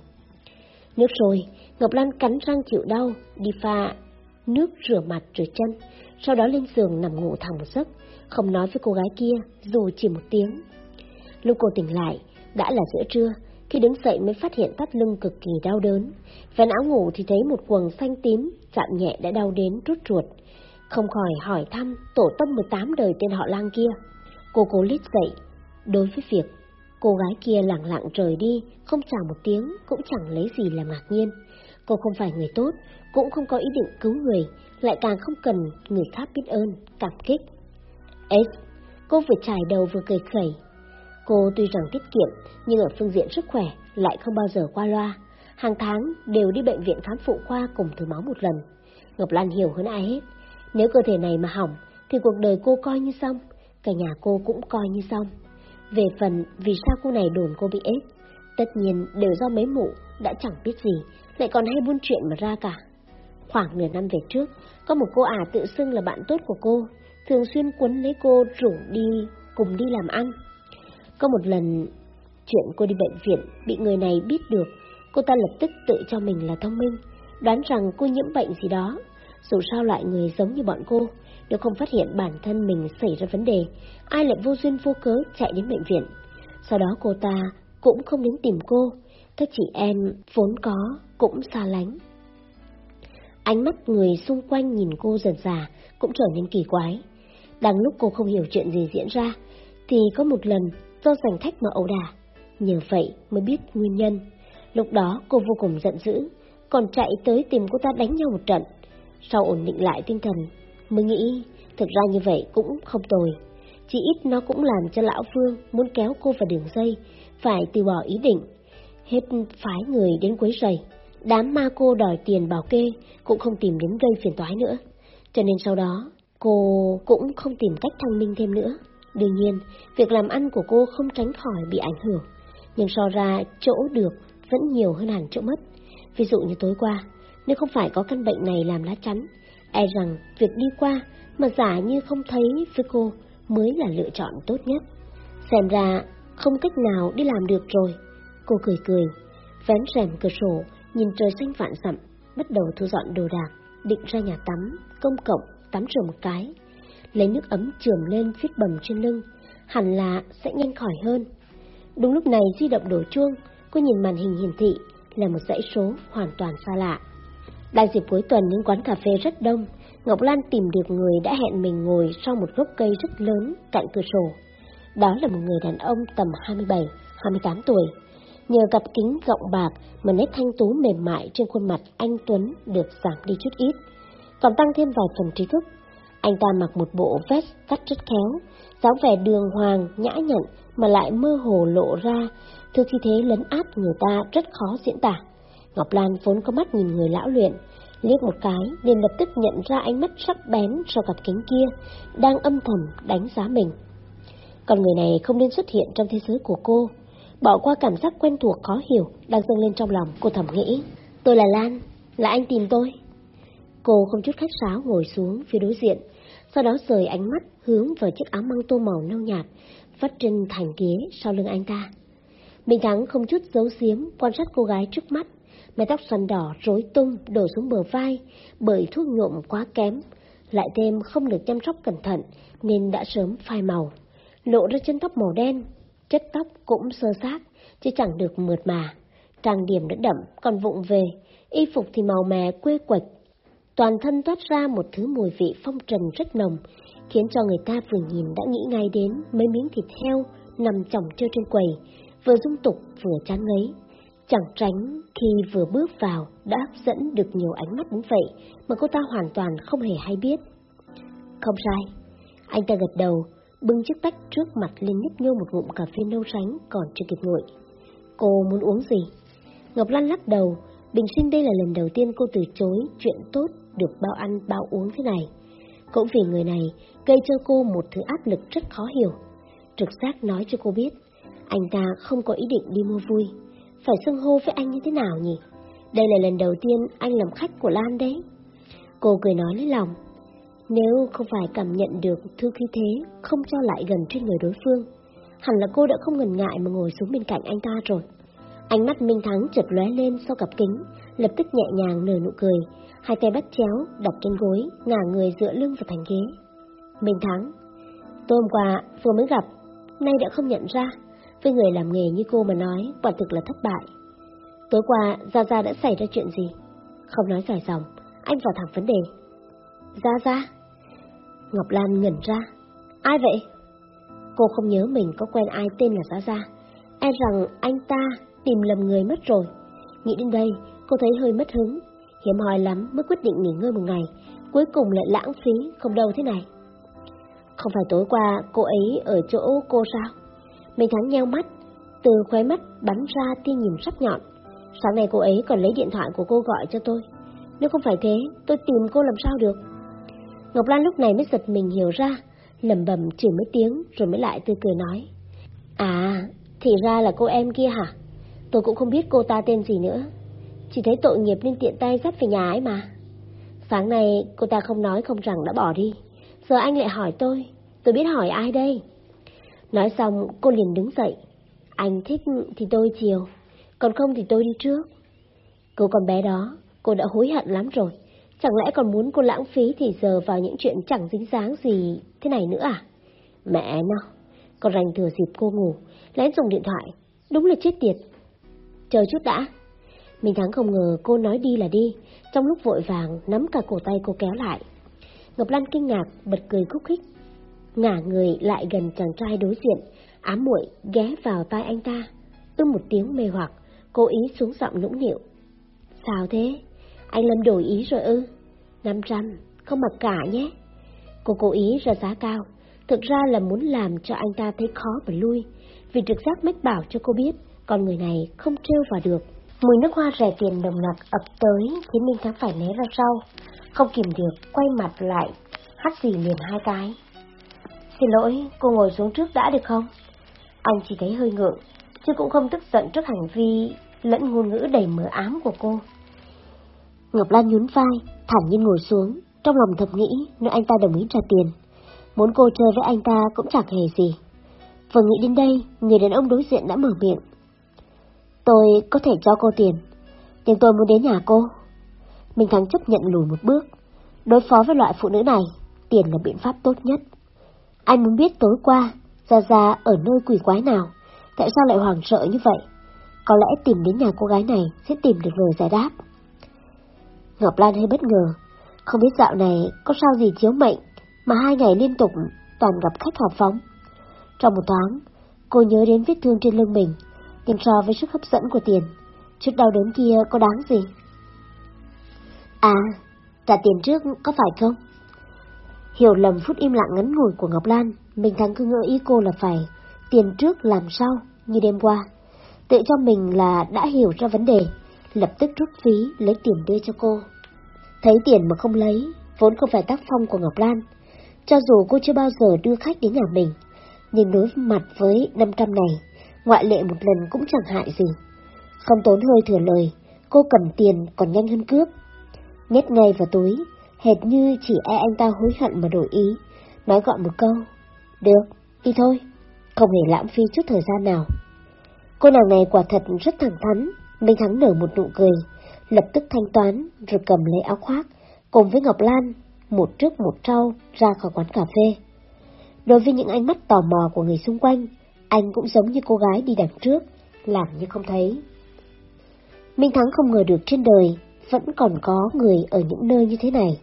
Nước rồi, Ngọc Lan cắn răng chịu đau, đi pha nước rửa mặt rửa chân, sau đó lên giường nằm ngủ thẳng một giấc, không nói với cô gái kia dù chỉ một tiếng. Lúc cô tỉnh lại, đã là giữa trưa, khi đứng dậy mới phát hiện thắt lưng cực kỳ đau đớn. Vén áo ngủ thì thấy một quần xanh tím, chạm nhẹ đã đau đến rút ruột. Không khỏi hỏi thăm tổ tông 18 đời tên họ lang kia. Cô cố lít dậy. Đối với việc cô gái kia lặng lặng rời đi, không chào một tiếng, cũng chẳng lấy gì làm ngạc nhiên. Cô không phải người tốt, cũng không có ý định cứu người, lại càng không cần người khác biết ơn, cảm kích. Ê, cô vừa trải đầu vừa cười khẩy. Cô tuy rằng tiết kiệm, nhưng ở phương diện sức khỏe lại không bao giờ qua loa. Hàng tháng đều đi bệnh viện khám phụ khoa cùng thử máu một lần. Ngọc Lan hiểu hơn ai hết. Nếu cơ thể này mà hỏng, thì cuộc đời cô coi như xong, cả nhà cô cũng coi như xong. Về phần vì sao cô này đồn cô bị ếch, tất nhiên đều do mấy mụ đã chẳng biết gì, lại còn hay buôn chuyện mà ra cả. Khoảng nửa năm về trước, có một cô ả tự xưng là bạn tốt của cô, thường xuyên quấn lấy cô rủ đi cùng đi làm ăn. Có một lần chuyện cô đi bệnh viện bị người này biết được, cô ta lập tức tự cho mình là thông minh, đoán rằng cô nhiễm bệnh gì đó. Dù sao loại người giống như bọn cô, nếu không phát hiện bản thân mình xảy ra vấn đề, ai lại vô duyên vô cớ chạy đến bệnh viện. Sau đó cô ta cũng không đến tìm cô, các chị em vốn có cũng xa lánh. Ánh mắt người xung quanh nhìn cô dần già cũng trở nên kỳ quái. Đang lúc cô không hiểu chuyện gì diễn ra, thì có một lần do giành khách mà ẩu đả. Nhờ vậy mới biết nguyên nhân. Lúc đó cô vô cùng giận dữ, còn chạy tới tìm cô ta đánh nhau một trận. Sau ổn định lại tinh thần, mới nghĩ thực ra như vậy cũng không tồi. Chỉ ít nó cũng làm cho Lão Phương muốn kéo cô vào đường dây, phải từ bỏ ý định. Hết phái người đến quấy rầy. Đám ma cô đòi tiền bảo kê cũng không tìm đến gây phiền toái nữa. Cho nên sau đó, cô cũng không tìm cách thăng minh thêm nữa. Đương nhiên, việc làm ăn của cô không tránh khỏi bị ảnh hưởng, nhưng so ra chỗ được vẫn nhiều hơn hẳn chỗ mất. Ví dụ như tối qua, nếu không phải có căn bệnh này làm lá chắn, e rằng việc đi qua mà giả như không thấy với cô mới là lựa chọn tốt nhất. Xem ra không cách nào đi làm được rồi. Cô cười cười, vén rèm cửa sổ, nhìn trời xanh vạn dặm, bắt đầu thu dọn đồ đạc, định ra nhà tắm, công cộng, tắm rửa một cái lấy nước ấm trường lên viết bầm trên lưng, hẳn là sẽ nhanh khỏi hơn. Đúng lúc này di động đổ chuông, cô nhìn màn hình hiển thị là một dãy số hoàn toàn xa lạ. Đại dịp cuối tuần những quán cà phê rất đông, Ngọc Lan tìm được người đã hẹn mình ngồi sau một gốc cây rất lớn cạnh cửa sổ. Đó là một người đàn ông tầm 27, 28 tuổi. Nhờ cặp kính rộng bạc mà nét thanh tú mềm mại trên khuôn mặt anh Tuấn được giảm đi chút ít, còn tăng thêm vài phần trí thức anh ta mặc một bộ vest cắt rất khéo, dáng vẻ đường hoàng, nhã nhặn mà lại mơ hồ lộ ra, thứ khi thế lấn át người ta rất khó diễn tả. Ngọc Lan vốn có mắt nhìn người lão luyện, liếc một cái liền lập tức nhận ra ánh mắt sắc bén sau cặp kính kia, đang âm thầm đánh giá mình. Còn người này không nên xuất hiện trong thế giới của cô, bỏ qua cảm giác quen thuộc khó hiểu đang dâng lên trong lòng, cô thầm nghĩ. Tôi là Lan, là anh tìm tôi. Cô không chút khách sáo ngồi xuống phía đối diện, sau đó rời ánh mắt hướng vào chiếc áo măng tô màu nâu nhạt, vắt trên thành ghế sau lưng anh ta. Bình Thắng không chút giấu giếm quan sát cô gái trước mắt, mái tóc xoăn đỏ rối tung đổ xuống bờ vai bởi thuốc nhuộm quá kém, lại thêm không được chăm sóc cẩn thận nên đã sớm phai màu. Lộ ra chân tóc màu đen, chất tóc cũng sơ sát, chứ chẳng được mượt mà. Trang điểm đã đậm, còn vụng về, y phục thì màu mè quê quạch, toàn thân toát ra một thứ mùi vị phong trần rất nồng, khiến cho người ta vừa nhìn đã nghĩ ngay đến mấy miếng thịt heo nằm chồng treo trên quầy, vừa dung tục vừa chán ngấy. Chẳng tránh khi vừa bước vào đã hấp dẫn được nhiều ánh mắt đến vậy mà cô ta hoàn toàn không hề hay biết. Không sai, anh ta gật đầu, bưng chiếc tách trước mặt lên nhấp nhô một ngụm cà phê nâu sánh còn chưa kịp nguội. Cô muốn uống gì? Ngọc Lan lắc đầu, bình sinh đây là lần đầu tiên cô từ chối chuyện tốt được bao ăn bao uống thế này. Cũng vì người này gây cho cô một thứ áp lực rất khó hiểu. trực giác nói cho cô biết, anh ta không có ý định đi mua vui. Phải xưng hô với anh như thế nào nhỉ? Đây là lần đầu tiên anh làm khách của Lan đấy. Cô cười nói lấy lòng. Nếu không phải cảm nhận được thư khí thế, không cho lại gần trên người đối phương, hẳn là cô đã không ngần ngại mà ngồi xuống bên cạnh anh ta rồi. Ánh mắt Minh Thắng chợt lóe lên sau cặp kính, lập tức nhẹ nhàng nở nụ cười, hai tay bắt chéo, đặt trên gối, ngả người dựa lưng vào thành ghế. Minh Thắng, tôi hôm qua vừa mới gặp, nay đã không nhận ra, với người làm nghề như cô mà nói, quả thực là thất bại. Tối qua, Gia Gia đã xảy ra chuyện gì? Không nói dài dòng, anh vào thẳng vấn đề. Gia Gia? Ngọc Lan ngẩn ra. Ai vậy? Cô không nhớ mình có quen ai tên là Gia Gia. E rằng anh ta tìm lầm người mất rồi. Nghĩ đến đây, cô thấy hơi mất hứng. Hiếm hoi lắm mới quyết định nghỉ ngơi một ngày, cuối cùng lại lãng phí không đâu thế này. Không phải tối qua cô ấy ở chỗ cô sao? Mình thắng nheo mắt, từ khóe mắt bắn ra tia nhìn sắc nhọn. Sáng nay cô ấy còn lấy điện thoại của cô gọi cho tôi. Nếu không phải thế, tôi tìm cô làm sao được? Ngọc Lan lúc này mới giật mình hiểu ra, lẩm bẩm chửi mấy tiếng rồi mới lại tươi cười nói. À, thì ra là cô em kia hả? Tôi cũng không biết cô ta tên gì nữa. Chỉ thấy tội nghiệp nên tiện tay dắt về nhà ấy mà. Sáng nay cô ta không nói không rằng đã bỏ đi. Giờ anh lại hỏi tôi, tôi biết hỏi ai đây? Nói xong cô liền đứng dậy. Anh thích thì tôi chiều, còn không thì tôi đi trước. Cô con bé đó, cô đã hối hận lắm rồi. Chẳng lẽ còn muốn cô lãng phí thì giờ vào những chuyện chẳng dính dáng gì thế này nữa à? Mẹ nó, còn rành thừa dịp cô ngủ, lén dùng điện thoại, đúng là chết tiệt. Chờ chút đã. mình Thắng không ngờ cô nói đi là đi, trong lúc vội vàng nắm cả cổ tay cô kéo lại. Ngọc Lan kinh ngạc, bật cười khúc khích. Ngả người lại gần chàng trai đối diện, ám muội ghé vào tai anh ta, ưm một tiếng mê hoặc, cố ý xuống giọng nũng nịu. Sao thế? Anh Lâm đổi ý rồi ư? Năm trăm, không mặc cả nhé. Cô cố ý ra giá cao, thực ra là muốn làm cho anh ta thấy khó và lui, vì trực giác mách bảo cho cô biết con người này không trêu vào được. Mùi nước hoa rẻ tiền nồng nặc ập tới khiến Minh Thắng phải né ra sau, không kìm được, quay mặt lại, hắt gì liền hai cái. Xin lỗi, cô ngồi xuống trước đã được không? Anh chỉ thấy hơi ngượng, chứ cũng không tức giận trước hành vi lẫn ngôn ngữ đầy mờ ám của cô. Ngọc Lan nhún vai, thản nhiên ngồi xuống, trong lòng thầm nghĩ nếu anh ta đồng ý trả tiền. Muốn cô chơi với anh ta cũng chẳng hề gì. Vừa nghĩ đến đây, người đàn ông đối diện đã mở miệng. Tôi có thể cho cô tiền, nhưng tôi muốn đến nhà cô. Minh Thắng chấp nhận lùi một bước. Đối phó với loại phụ nữ này, tiền là biện pháp tốt nhất. Anh muốn biết tối qua, Gia Gia ở nơi quỷ quái nào, tại sao lại hoảng sợ như vậy? Có lẽ tìm đến nhà cô gái này sẽ tìm được lời giải đáp. Ngọc Lan hơi bất ngờ, không biết dạo này có sao gì chiếu mệnh mà hai ngày liên tục toàn gặp khách họp phóng. Trong một thoáng, cô nhớ đến vết thương trên lưng mình, nhưng so với sức hấp dẫn của tiền, chút đau đớn kia có đáng gì? À, trả tiền trước có phải không? Hiểu lầm phút im lặng ngắn ngủi của Ngọc Lan, mình thắng cứ ngỡ ý cô là phải tiền trước làm sau như đêm qua. Tự cho mình là đã hiểu ra vấn đề, lập tức rút phí lấy tiền đưa cho cô. Thấy tiền mà không lấy, vốn không phải tác phong của Ngọc Lan. Cho dù cô chưa bao giờ đưa khách đến nhà mình, nhưng đối mặt với 500 này, ngoại lệ một lần cũng chẳng hại gì. Không tốn hơi thừa lời, cô cầm tiền còn nhanh hơn cướp. Nhét ngay vào túi, hệt như chỉ e anh ta hối hận mà đổi ý, nói gọn một câu. Được, đi thôi, không hề lãng phí chút thời gian nào. Cô nàng này quả thật rất thẳng thắn, Minh Thắng nở một nụ cười, lập tức thanh toán rồi cầm lấy áo khoác, cùng với Ngọc Lan, một trước một sau ra khỏi quán cà phê. Đối với những ánh mắt tò mò của người xung quanh, anh cũng giống như cô gái đi đằng trước, làm như không thấy. Minh Thắng không ngờ được trên đời vẫn còn có người ở những nơi như thế này.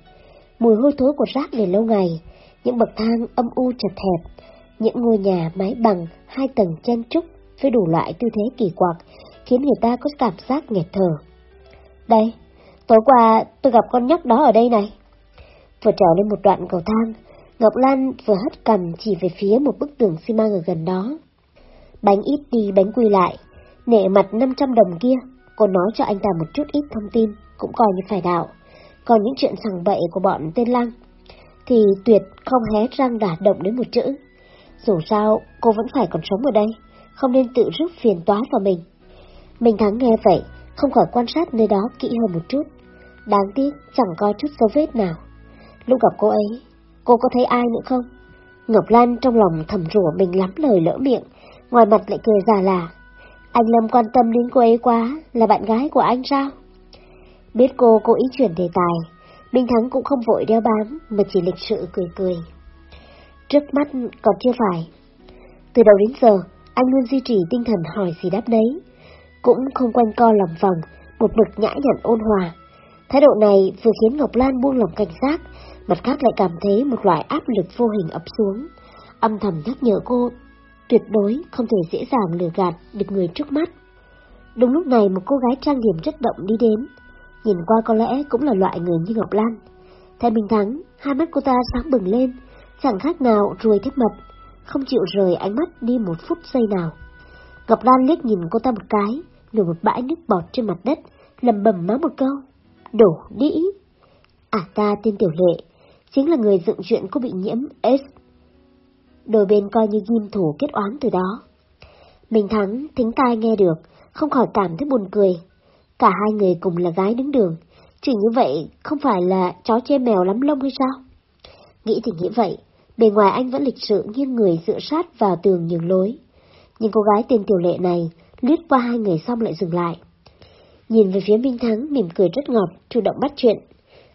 Mùi hôi thối của rác để lâu ngày, những bậc thang âm u chật hẹp, những ngôi nhà mái bằng hai tầng chen trúc với đủ loại tư thế kỳ quặc, khiến người ta có cảm giác nghẹt thở. Đây, tối qua tôi gặp con nhóc đó ở đây này. Vừa trèo lên một đoạn cầu thang, Ngọc Lan vừa hất cầm chỉ về phía một bức tường xi măng ở gần đó. Bánh ít đi bánh quy lại, nệ mặt 500 đồng kia, cô nói cho anh ta một chút ít thông tin, cũng coi như phải đạo. Còn những chuyện sằng bậy của bọn tên lăng, thì tuyệt không hé răng đả động đến một chữ. Dù sao, cô vẫn phải còn sống ở đây, không nên tự rước phiền toái vào mình. Minh Thắng nghe vậy, không khỏi quan sát nơi đó kỹ hơn một chút. Đáng tiếc, chẳng có chút dấu vết nào. Lúc gặp cô ấy, cô có thấy ai nữa không? Ngọc Lan trong lòng thầm rủa mình lắm lời lỡ miệng, ngoài mặt lại cười già là. Anh Lâm quan tâm đến cô ấy quá, là bạn gái của anh sao? Biết cô cố ý chuyển đề tài, Minh Thắng cũng không vội đeo bám, mà chỉ lịch sự cười cười. Trước mắt còn chưa phải. Từ đầu đến giờ, anh luôn duy trì tinh thần hỏi gì đáp đấy. Cũng không quanh co lòng vòng, một mực nhã nhặn ôn hòa. Thái độ này vừa khiến Ngọc Lan buông lòng cảnh giác, mặt khác lại cảm thấy một loại áp lực vô hình ập xuống. Âm thầm nhắc nhở cô, tuyệt đối không thể dễ dàng lừa gạt được người trước mắt. Đúng lúc này một cô gái trang điểm rất động đi đến, nhìn qua có lẽ cũng là loại người như Ngọc Lan. Thấy Minh Thắng, hai mắt cô ta sáng bừng lên, chẳng khác nào ruồi thép mật, không chịu rời ánh mắt đi một phút giây nào. Ngọc Lan liếc nhìn cô ta một cái, nổi một bãi nước bọt trên mặt đất, lầm bầm nói một câu, đổ đĩ. À ta tên Tiểu Lệ, chính là người dựng chuyện cô bị nhiễm S. Đôi bên coi như ghim thủ kết oán từ đó. mình Thắng thính tai nghe được, không khỏi cảm thấy buồn cười. Cả hai người cùng là gái đứng đường, chỉ như vậy không phải là chó che mèo lắm lông hay sao? Nghĩ thì nghĩ vậy, bề ngoài anh vẫn lịch sự nghiêng người dựa sát vào tường nhường lối. Nhưng cô gái tên tiểu lệ này lướt qua hai người xong lại dừng lại. Nhìn về phía Minh Thắng mỉm cười rất ngọt, chủ động bắt chuyện.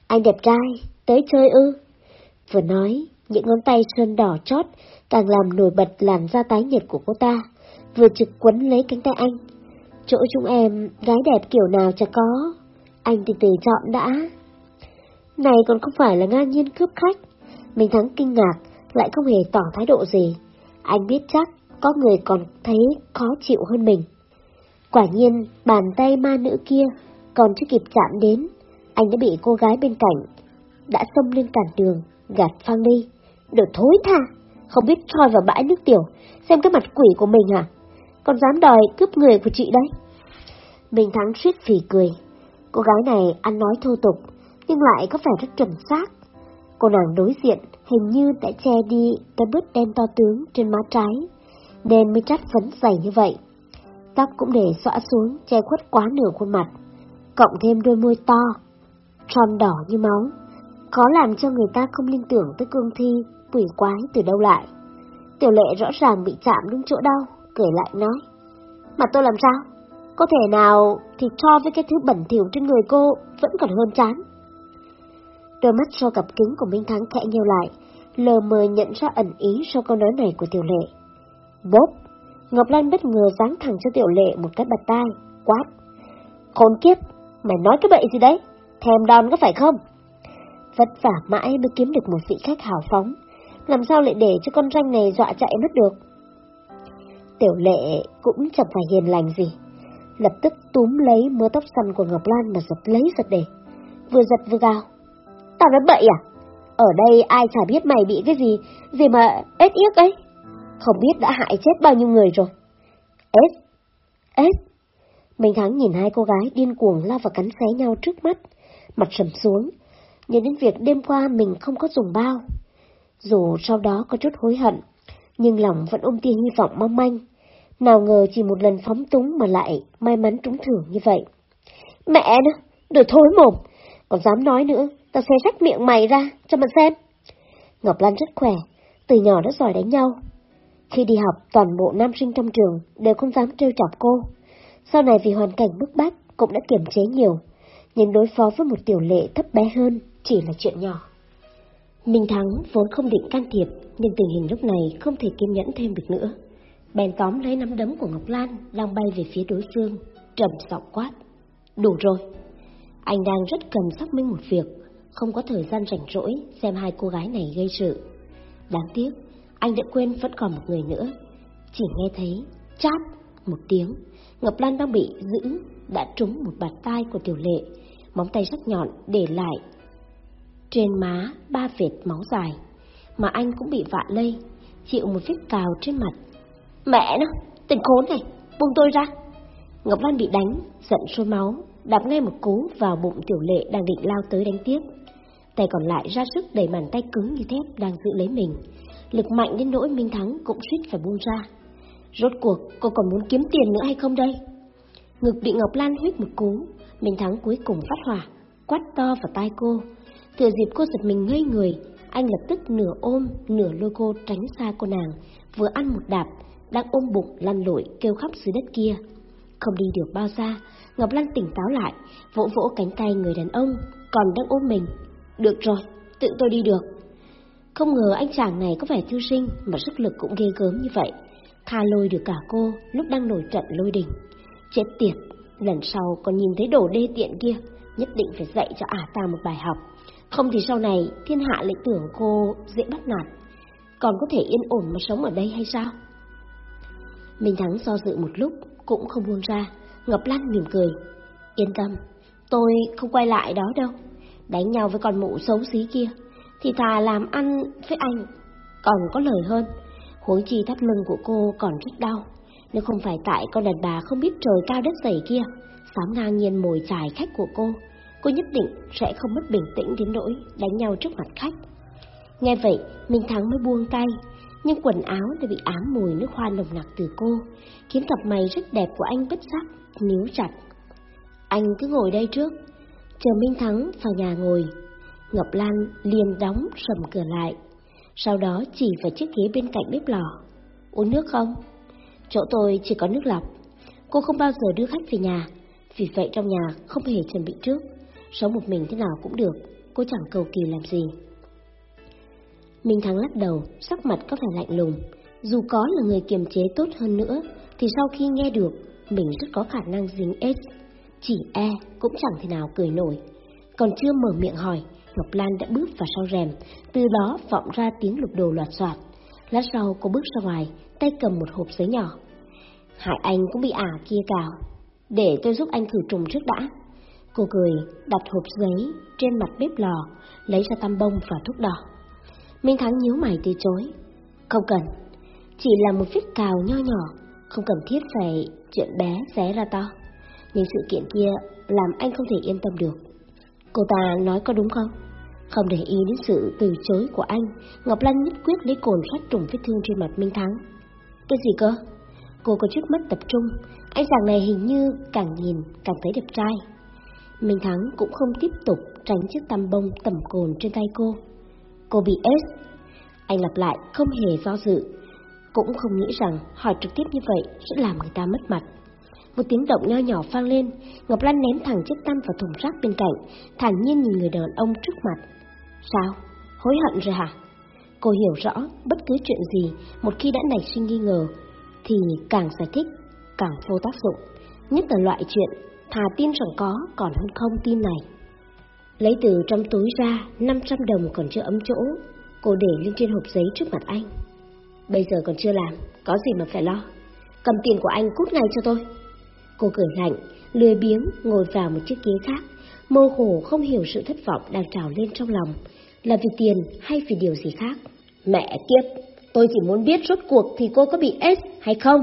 Anh đẹp trai, tới chơi ư? Vừa nói, những ngón tay sơn đỏ chót càng làm nổi bật làn da tái nhợt của cô ta, vừa trực quấn lấy cánh tay anh. Chỗ chúng em, gái đẹp kiểu nào chả có, anh từ từ chọn đã. Này còn không phải là ngang nhiên cướp khách. Minh Thắng kinh ngạc, lại không hề tỏ thái độ gì. Anh biết chắc có người còn thấy khó chịu hơn mình. Quả nhiên, bàn tay ma nữ kia còn chưa kịp chạm đến, anh đã bị cô gái bên cạnh, đã xông lên cản đường, gạt phang đi. Đồ thối tha, không biết trôi vào bãi nước tiểu, xem cái mặt quỷ của mình à? hả? Còn dám đòi cướp người của chị đấy. mình Thắng suýt phì cười. Cô gái này ăn nói thô tục, nhưng lại có vẻ rất chuẩn xác. Cô nàng đối diện hình như đã che đi cái bứt đen to tướng trên má trái, nên mới trát phấn dày như vậy. Tóc cũng để xõa xuống che khuất quá nửa khuôn mặt, cộng thêm đôi môi to, tròn đỏ như máu, khó làm cho người ta không liên tưởng tới cương thi quỷ quái từ đâu lại. Tiểu lệ rõ ràng bị chạm đúng chỗ đau, cười lại nói. Mà tôi làm sao? Có thể nào thì cho với cái thứ bẩn thỉu trên người cô vẫn còn hơn chán. Đôi mắt sau cặp kính của Minh Thắng khẽ nheo lại, lờ mờ nhận ra ẩn ý sau câu nói này của Tiểu Lệ. Bốp! Ngọc Lan bất ngờ giáng thẳng cho Tiểu Lệ một cái bật tai, quát. Khốn kiếp! Mày nói cái bậy gì đấy? Thèm đòn có phải không? Vất vả mãi mới kiếm được một vị khách hào phóng, làm sao lại để cho con ranh này dọa chạy mất được? Tiểu lệ cũng chẳng phải hiền lành gì, lập tức túm lấy mớ tóc xanh của Ngọc Lan mà giật lấy giật để, vừa giật vừa gào. Tao nói bậy à? Ở đây ai chả biết mày bị cái gì, gì mà ết yếc ấy. Không biết đã hại chết bao nhiêu người rồi. Ết, ết. Minh Thắng nhìn hai cô gái điên cuồng lao vào cắn xé nhau trước mắt, mặt sầm xuống, nhớ đến việc đêm qua mình không có dùng bao. Dù sau đó có chút hối hận, nhưng lòng vẫn ôm tia hy vọng mong manh. Nào ngờ chỉ một lần phóng túng mà lại may mắn trúng thưởng như vậy. Mẹ nó, đồ thối mồm, còn dám nói nữa, tao sẽ rách miệng mày ra, cho mà xem. Ngọc Lan rất khỏe, từ nhỏ đã giỏi đánh nhau. Khi đi học, toàn bộ nam sinh trong trường đều không dám trêu chọc cô. Sau này vì hoàn cảnh bức bách, cũng đã kiềm chế nhiều, nhưng đối phó với một tiểu lệ thấp bé hơn chỉ là chuyện nhỏ. Minh Thắng vốn không định can thiệp, nhưng tình hình lúc này không thể kiên nhẫn thêm được nữa. Bèn tóm lấy nắm đấm của Ngọc Lan đang bay về phía đối phương, trầm giọng quát. Đủ rồi. Anh đang rất cần xác minh một việc, không có thời gian rảnh rỗi xem hai cô gái này gây sự. Đáng tiếc, anh đã quên vẫn còn một người nữa. Chỉ nghe thấy chát một tiếng, Ngọc Lan đang bị giữ, đã trúng một bạt tay của tiểu lệ, móng tay sắc nhọn để lại. Trên má ba vệt máu dài, mà anh cũng bị vạ lây, chịu một vết cào trên mặt. Mẹ nó, tình khốn này, buông tôi ra. Ngọc Lan bị đánh, giận sôi máu, đạp ngay một cú vào bụng tiểu lệ đang định lao tới đánh tiếp. Tay còn lại ra sức đẩy bàn tay cứng như thép đang giữ lấy mình, lực mạnh đến nỗi Minh Thắng cũng suýt phải buông ra. Rốt cuộc, cô còn muốn kiếm tiền nữa hay không đây? Ngực bị Ngọc Lan huyết một cú, Minh Thắng cuối cùng phát hỏa, quát to vào tai cô. Thừa dịp cô giật mình ngây người, anh lập tức nửa ôm, nửa lôi cô tránh xa cô nàng, vừa ăn một đạp, đang ôm bụng lăn lội kêu khóc dưới đất kia. Không đi được bao xa, Ngọc Lan tỉnh táo lại, vỗ vỗ cánh tay người đàn ông, còn đang ôm mình. Được rồi, tự tôi đi được. Không ngờ anh chàng này có vẻ thư sinh mà sức lực cũng ghê gớm như vậy. Tha lôi được cả cô lúc đang nổi trận lôi đình. Chết tiệt, lần sau còn nhìn thấy đồ đê tiện kia, nhất định phải dạy cho ả ta một bài học. Không thì sau này thiên hạ lại tưởng cô dễ bắt nạt. Còn có thể yên ổn mà sống ở đây hay sao? Minh Thắng do dự một lúc, cũng không buông ra. Ngọc Lan mỉm cười. Yên tâm, tôi không quay lại đó đâu. Đánh nhau với con mụ xấu xí kia, thì thà làm ăn với anh, còn có lời hơn. Huống chi thắt lưng của cô còn rất đau. Nếu không phải tại con đàn bà không biết trời cao đất dày kia, dám ngang nhiên mồi chài khách của cô, cô nhất định sẽ không mất bình tĩnh đến nỗi đánh nhau trước mặt khách. Nghe vậy, Minh Thắng mới buông tay, nhưng quần áo đã bị ám mùi nước hoa nồng nặc từ cô, khiến cặp mày rất đẹp của anh bất giác, níu chặt. Anh cứ ngồi đây trước, chờ Minh Thắng vào nhà ngồi. Ngọc Lan liền đóng sầm cửa lại, sau đó chỉ vào chiếc ghế bên cạnh bếp lò. Uống nước không? Chỗ tôi chỉ có nước lọc. Cô không bao giờ đưa khách về nhà, vì vậy trong nhà không hề chuẩn bị trước. Sống một mình thế nào cũng được, cô chẳng cầu kỳ làm gì. Minh Thắng lắc đầu, sắc mặt có vẻ lạnh lùng. Dù có là người kiềm chế tốt hơn nữa, thì sau khi nghe được, mình rất có khả năng dính S. Chỉ e, cũng chẳng thể nào cười nổi. Còn chưa mở miệng hỏi, Ngọc Lan đã bước vào sau rèm, từ đó vọng ra tiếng lục đồ loạt soạt. Lát sau cô bước ra ngoài, tay cầm một hộp giấy nhỏ. Hải Anh cũng bị ả kia cào. Để tôi giúp anh khử trùng trước đã. Cô cười, đặt hộp giấy trên mặt bếp lò, lấy ra tăm bông và thuốc đỏ. Minh Thắng nhíu mày từ chối. Không cần, chỉ là một vết cào nho nhỏ, không cần thiết phải chuyện bé xé ra to. Nhưng sự kiện kia làm anh không thể yên tâm được. Cô ta nói có đúng không? Không để ý đến sự từ chối của anh, Ngọc Lan nhất quyết lấy cồn sát trùng vết thương trên mặt Minh Thắng. Cái gì cơ? Cô có chút mất tập trung, anh chàng này hình như càng nhìn càng thấy đẹp trai. Minh Thắng cũng không tiếp tục tránh chiếc tăm bông tầm cồn trên tay cô. Cô bị S. Anh lặp lại không hề do dự, cũng không nghĩ rằng hỏi trực tiếp như vậy sẽ làm người ta mất mặt. Một tiếng động nho nhỏ vang lên, Ngọc Lan ném thẳng chiếc tăm vào thùng rác bên cạnh, thản nhiên nhìn người đàn ông trước mặt. Sao? Hối hận rồi hả? Cô hiểu rõ, bất cứ chuyện gì, một khi đã nảy sinh nghi ngờ, thì càng giải thích, càng vô tác dụng. Nhất là loại chuyện, thà tin rằng có còn hơn không tin này. Lấy từ trong túi ra 500 đồng còn chưa ấm chỗ, cô để lên trên hộp giấy trước mặt anh. Bây giờ còn chưa làm, có gì mà phải lo. Cầm tiền của anh cút ngay cho tôi. Cô cười lạnh, lười biếng ngồi vào một chiếc ghế khác, mơ hồ không hiểu sự thất vọng đang trào lên trong lòng, là vì tiền hay vì điều gì khác. Mẹ kiếp, tôi chỉ muốn biết rốt cuộc thì cô có bị S hay không?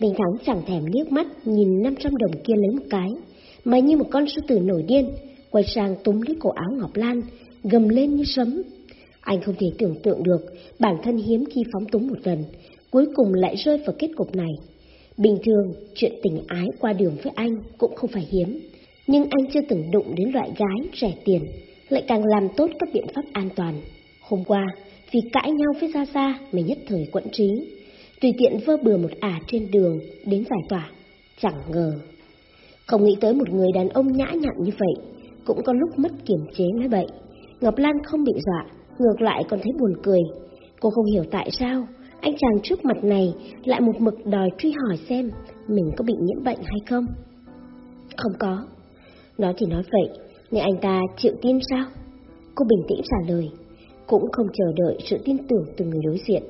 Minh Thắng chẳng thèm liếc mắt nhìn 500 đồng kia lấy một cái, mà như một con sư tử nổi điên, quay sang túm lấy cổ áo Ngọc Lan, gầm lên như sấm. Anh không thể tưởng tượng được bản thân hiếm khi phóng túng một lần, cuối cùng lại rơi vào kết cục này. Bình thường, chuyện tình ái qua đường với anh cũng không phải hiếm, nhưng anh chưa từng đụng đến loại gái rẻ tiền, lại càng làm tốt các biện pháp an toàn. Hôm qua, vì cãi nhau với Gia Gia mà nhất thời quẫn trí, tùy tiện vơ bừa một ả trên đường đến giải tỏa, chẳng ngờ. Không nghĩ tới một người đàn ông nhã nhặn như vậy, cũng có lúc mất kiểm chế nói bậy. Ngọc Lan không bị dọa, ngược lại còn thấy buồn cười. Cô không hiểu tại sao anh chàng trước mặt này lại một mực đòi truy hỏi xem mình có bị nhiễm bệnh hay không. Không có. Nói thì nói vậy, nhưng anh ta chịu tin sao? Cô bình tĩnh trả lời, cũng không chờ đợi sự tin tưởng từ người đối diện.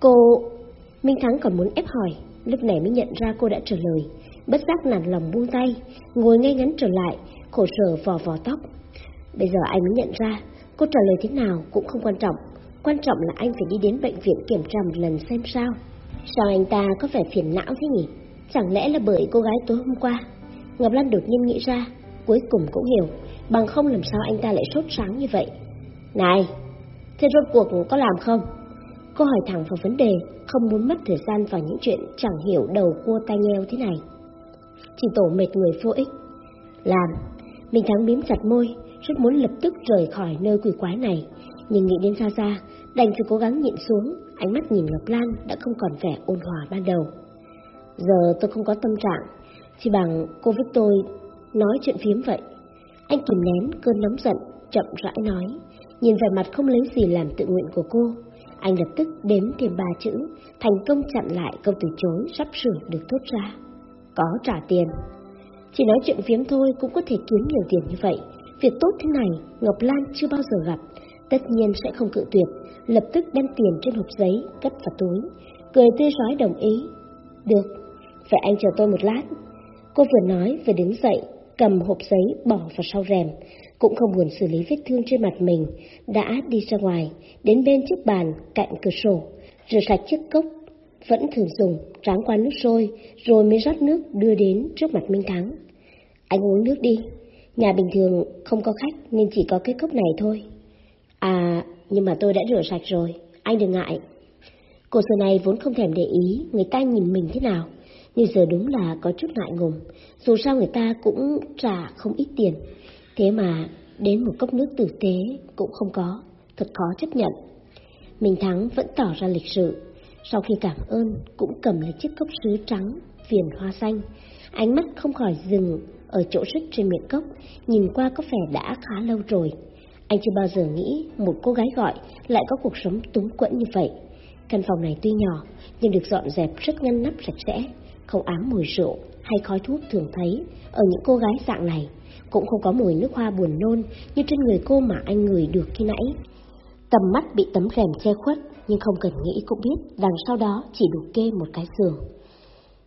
Cô... Minh Thắng còn muốn ép hỏi, lúc này mới nhận ra cô đã trả lời. Bất giác nản lòng buông tay, ngồi ngay ngắn trở lại, khổ sở vò vò tóc. Bây giờ anh mới nhận ra, cô trả lời thế nào cũng không quan trọng. Quan trọng là anh phải đi đến bệnh viện kiểm tra một lần xem sao. Sao anh ta có vẻ phiền não thế nhỉ? Chẳng lẽ là bởi cô gái tối hôm qua? Ngọc Lan đột nhiên nghĩ ra, cuối cùng cũng hiểu, bằng không làm sao anh ta lại sốt sáng như vậy. Này, Thế rốt cuộc có làm không? Cô hỏi thẳng vào vấn đề, không muốn mất thời gian vào những chuyện chẳng hiểu đầu cua tai nheo thế này. Chỉ tổ mệt người vô ích. Làm, mình Thắng bím chặt môi, rất muốn lập tức rời khỏi nơi quỷ quái này, nhưng nghĩ đến xa xa, đành phải cố gắng nhịn xuống, ánh mắt nhìn Ngọc Lan đã không còn vẻ ôn hòa ban đầu. Giờ tôi không có tâm trạng, chỉ bằng cô với tôi nói chuyện phiếm vậy. Anh kìm nén cơn nóng giận, chậm rãi nói, nhìn vẻ mặt không lấy gì làm tự nguyện của cô. Anh lập tức đếm thêm ba chữ, thành công chặn lại câu từ chối sắp sửa được thốt ra. Có trả tiền. Chỉ nói chuyện phiếm thôi cũng có thể kiếm nhiều tiền như vậy. Việc tốt thế này, Ngọc Lan chưa bao giờ gặp. Tất nhiên sẽ không cự tuyệt, lập tức đem tiền trên hộp giấy, cất vào túi. Cười tươi rói đồng ý. Được, vậy anh chờ tôi một lát. Cô vừa nói vừa đứng dậy, cầm hộp giấy bỏ vào sau rèm, cũng không buồn xử lý vết thương trên mặt mình, đã đi ra ngoài, đến bên chiếc bàn cạnh cửa sổ, rửa sạch chiếc cốc, vẫn thường dùng, tráng qua nước sôi, rồi mới rót nước đưa đến trước mặt Minh Thắng. Anh uống nước đi, nhà bình thường không có khách nên chỉ có cái cốc này thôi. À, nhưng mà tôi đã rửa sạch rồi, anh đừng ngại. Cô xưa này vốn không thèm để ý người ta nhìn mình thế nào, nhưng giờ đúng là có chút ngại ngùng, dù sao người ta cũng trả không ít tiền. Thế mà đến một cốc nước tử tế cũng không có, thật khó chấp nhận. Mình Thắng vẫn tỏ ra lịch sự, sau khi cảm ơn cũng cầm lấy chiếc cốc sứ trắng, viền hoa xanh. Ánh mắt không khỏi dừng ở chỗ rứt trên miệng cốc, nhìn qua có vẻ đã khá lâu rồi. Anh chưa bao giờ nghĩ một cô gái gọi lại có cuộc sống túng quẫn như vậy. Căn phòng này tuy nhỏ, nhưng được dọn dẹp rất ngăn nắp sạch sẽ, không ám mùi rượu hay khói thuốc thường thấy ở những cô gái dạng này. Cũng không có mùi nước hoa buồn nôn như trên người cô mà anh ngửi được khi nãy. Tầm mắt bị tấm rèm che khuất, nhưng không cần nghĩ cũng biết đằng sau đó chỉ đủ kê một cái giường.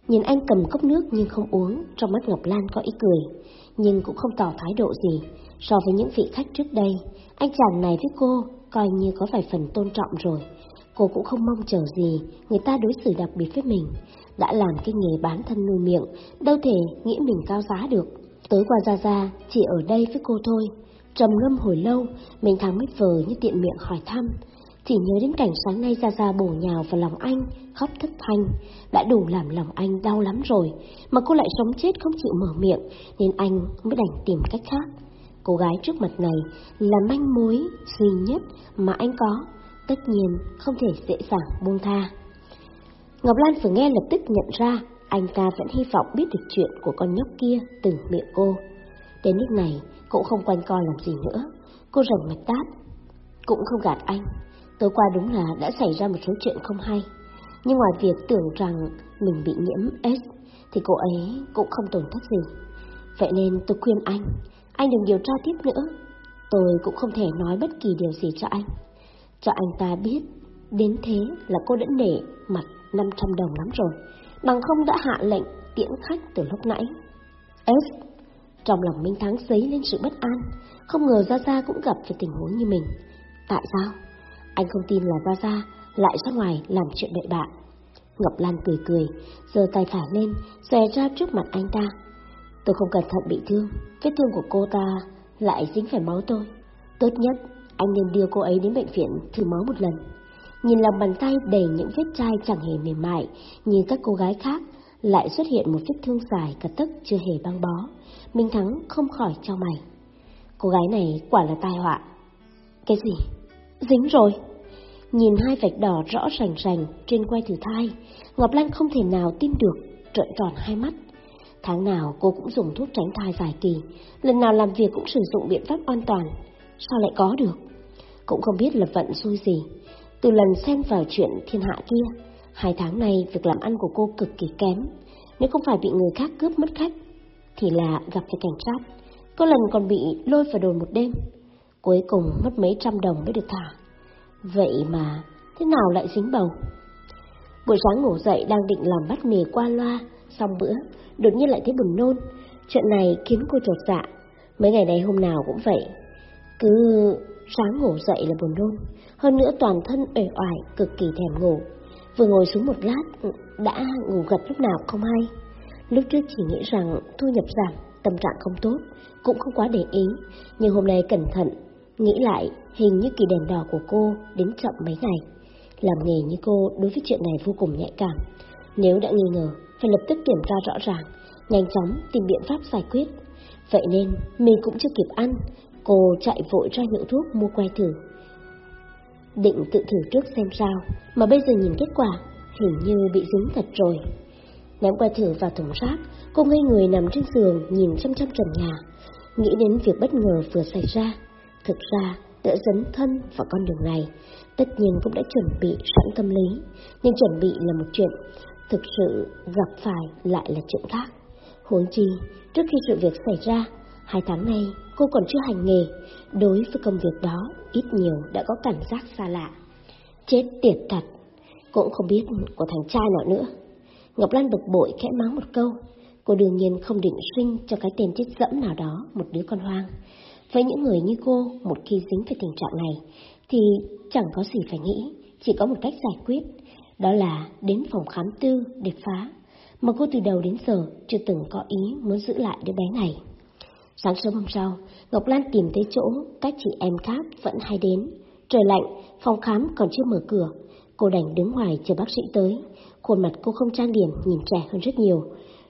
Nhìn anh cầm cốc nước nhưng không uống, trong mắt Ngọc Lan có ý cười, nhưng cũng không tỏ thái độ gì. So với những vị khách trước đây, anh chàng này với cô coi như có vài phần tôn trọng rồi. Cô cũng không mong chờ gì người ta đối xử đặc biệt với mình. Đã làm cái nghề bán thân nuôi miệng, đâu thể nghĩ mình cao giá được. Tối qua ra ra, chỉ ở đây với cô thôi. Trầm ngâm hồi lâu, mình thắng mới vờ như tiện miệng hỏi thăm. Chỉ nhớ đến cảnh sáng nay ra ra bổ nhào vào lòng anh, khóc thất thanh. Đã đủ làm lòng anh đau lắm rồi, mà cô lại sống chết không chịu mở miệng, nên anh mới đành tìm cách khác. Cô gái trước mặt này là manh mối duy nhất mà anh có, tất nhiên không thể dễ dàng buông tha. Ngọc Lan vừa nghe lập tức nhận ra anh ta vẫn hy vọng biết được chuyện của con nhóc kia từ miệng cô. Đến lúc này, cũng không quanh co làm gì nữa. Cô rồng mạch đáp. Cũng không gạt anh. Tối qua đúng là đã xảy ra một số chuyện không hay. Nhưng ngoài việc tưởng rằng mình bị nhiễm S, thì cô ấy cũng không tổn thất gì. Vậy nên tôi khuyên anh, anh đừng điều tra tiếp nữa. Tôi cũng không thể nói bất kỳ điều gì cho anh. Cho anh ta biết, đến thế là cô đã nể mặt 500 đồng lắm rồi bằng không đã hạ lệnh tiễn khách từ lúc nãy. S. Trong lòng Minh Thắng dấy lên sự bất an, không ngờ Gia Gia cũng gặp phải tình huống như mình. Tại sao? Anh không tin là Gia Gia lại ra ngoài làm chuyện đợi bạn. Ngọc Lan cười cười, giơ tay phải lên, xòe ra trước mặt anh ta. Tôi không cẩn thận bị thương, vết thương của cô ta lại dính phải máu tôi. Tốt nhất, anh nên đưa cô ấy đến bệnh viện thử máu một lần. Nhìn lòng bàn tay đầy những vết chai chẳng hề mềm mại, như các cô gái khác, lại xuất hiện một vết thương dài cả tấc chưa hề băng bó. Minh Thắng không khỏi cho mày. Cô gái này quả là tai họa. Cái gì? Dính rồi. Nhìn hai vạch đỏ rõ rành rành trên quai thử thai, Ngọc Lan không thể nào tin được, trợn tròn hai mắt. Tháng nào cô cũng dùng thuốc tránh thai dài kỳ, lần nào làm việc cũng sử dụng biện pháp an toàn. Sao lại có được? Cũng không biết là vận xui gì. Từ lần xen vào chuyện thiên hạ kia, hai tháng này việc làm ăn của cô cực kỳ kém. Nếu không phải bị người khác cướp mất khách, thì là gặp phải cảnh sát. Có lần còn bị lôi vào đồn một đêm. Cuối cùng mất mấy trăm đồng mới được thả. Vậy mà, thế nào lại dính bầu? Buổi sáng ngủ dậy đang định làm bát mì qua loa, xong bữa, đột nhiên lại thấy buồn nôn. Chuyện này khiến cô chột dạ. Mấy ngày này hôm nào cũng vậy. Cứ sáng ngủ dậy là buồn nôn, hơn nữa toàn thân uể oải, cực kỳ thèm ngủ. Vừa ngồi xuống một lát, đã ngủ gật lúc nào không hay. Lúc trước chỉ nghĩ rằng thu nhập giảm, tâm trạng không tốt, cũng không quá để ý, nhưng hôm nay cẩn thận, Nghĩ lại, hình như kỳ đèn đỏ của cô đến chậm mấy ngày. Làm nghề như cô đối với chuyện này vô cùng nhạy cảm. Nếu đã nghi ngờ, phải lập tức kiểm tra rõ ràng, nhanh chóng tìm biện pháp giải quyết. Vậy nên, mình cũng chưa kịp ăn, cô chạy vội ra hiệu thuốc mua que thử. Định tự thử trước xem sao, mà bây giờ nhìn kết quả, hình như bị dính thật rồi. Ném que thử vào thùng rác, cô ngây người nằm trên giường nhìn chăm chăm trần nhà, nghĩ đến việc bất ngờ vừa xảy ra. Thực ra, đã dấn thân vào con đường này, tất nhiên cũng đã chuẩn bị sẵn tâm lý, nhưng chuẩn bị là một chuyện, thực sự gặp phải lại là chuyện khác. Huống chi, trước khi sự việc xảy ra, hai tháng nay cô còn chưa hành nghề, đối với công việc đó ít nhiều đã có cảm giác xa lạ. Chết tiệt thật, cũng không biết của thằng trai nào nữa. Ngọc Lan bực bội khẽ mắng một câu, cô đương nhiên không định sinh cho cái tên chết dẫm nào đó một đứa con hoang. Với những người như cô, một khi dính phải tình trạng này, thì chẳng có gì phải nghĩ, chỉ có một cách giải quyết, đó là đến phòng khám tư để phá, mà cô từ đầu đến giờ chưa từng có ý muốn giữ lại đứa bé này. Sáng sớm hôm sau, Ngọc Lan tìm thấy chỗ các chị em khác vẫn hay đến. Trời lạnh, phòng khám còn chưa mở cửa, cô đành đứng ngoài chờ bác sĩ tới. Khuôn mặt cô không trang điểm, nhìn trẻ hơn rất nhiều.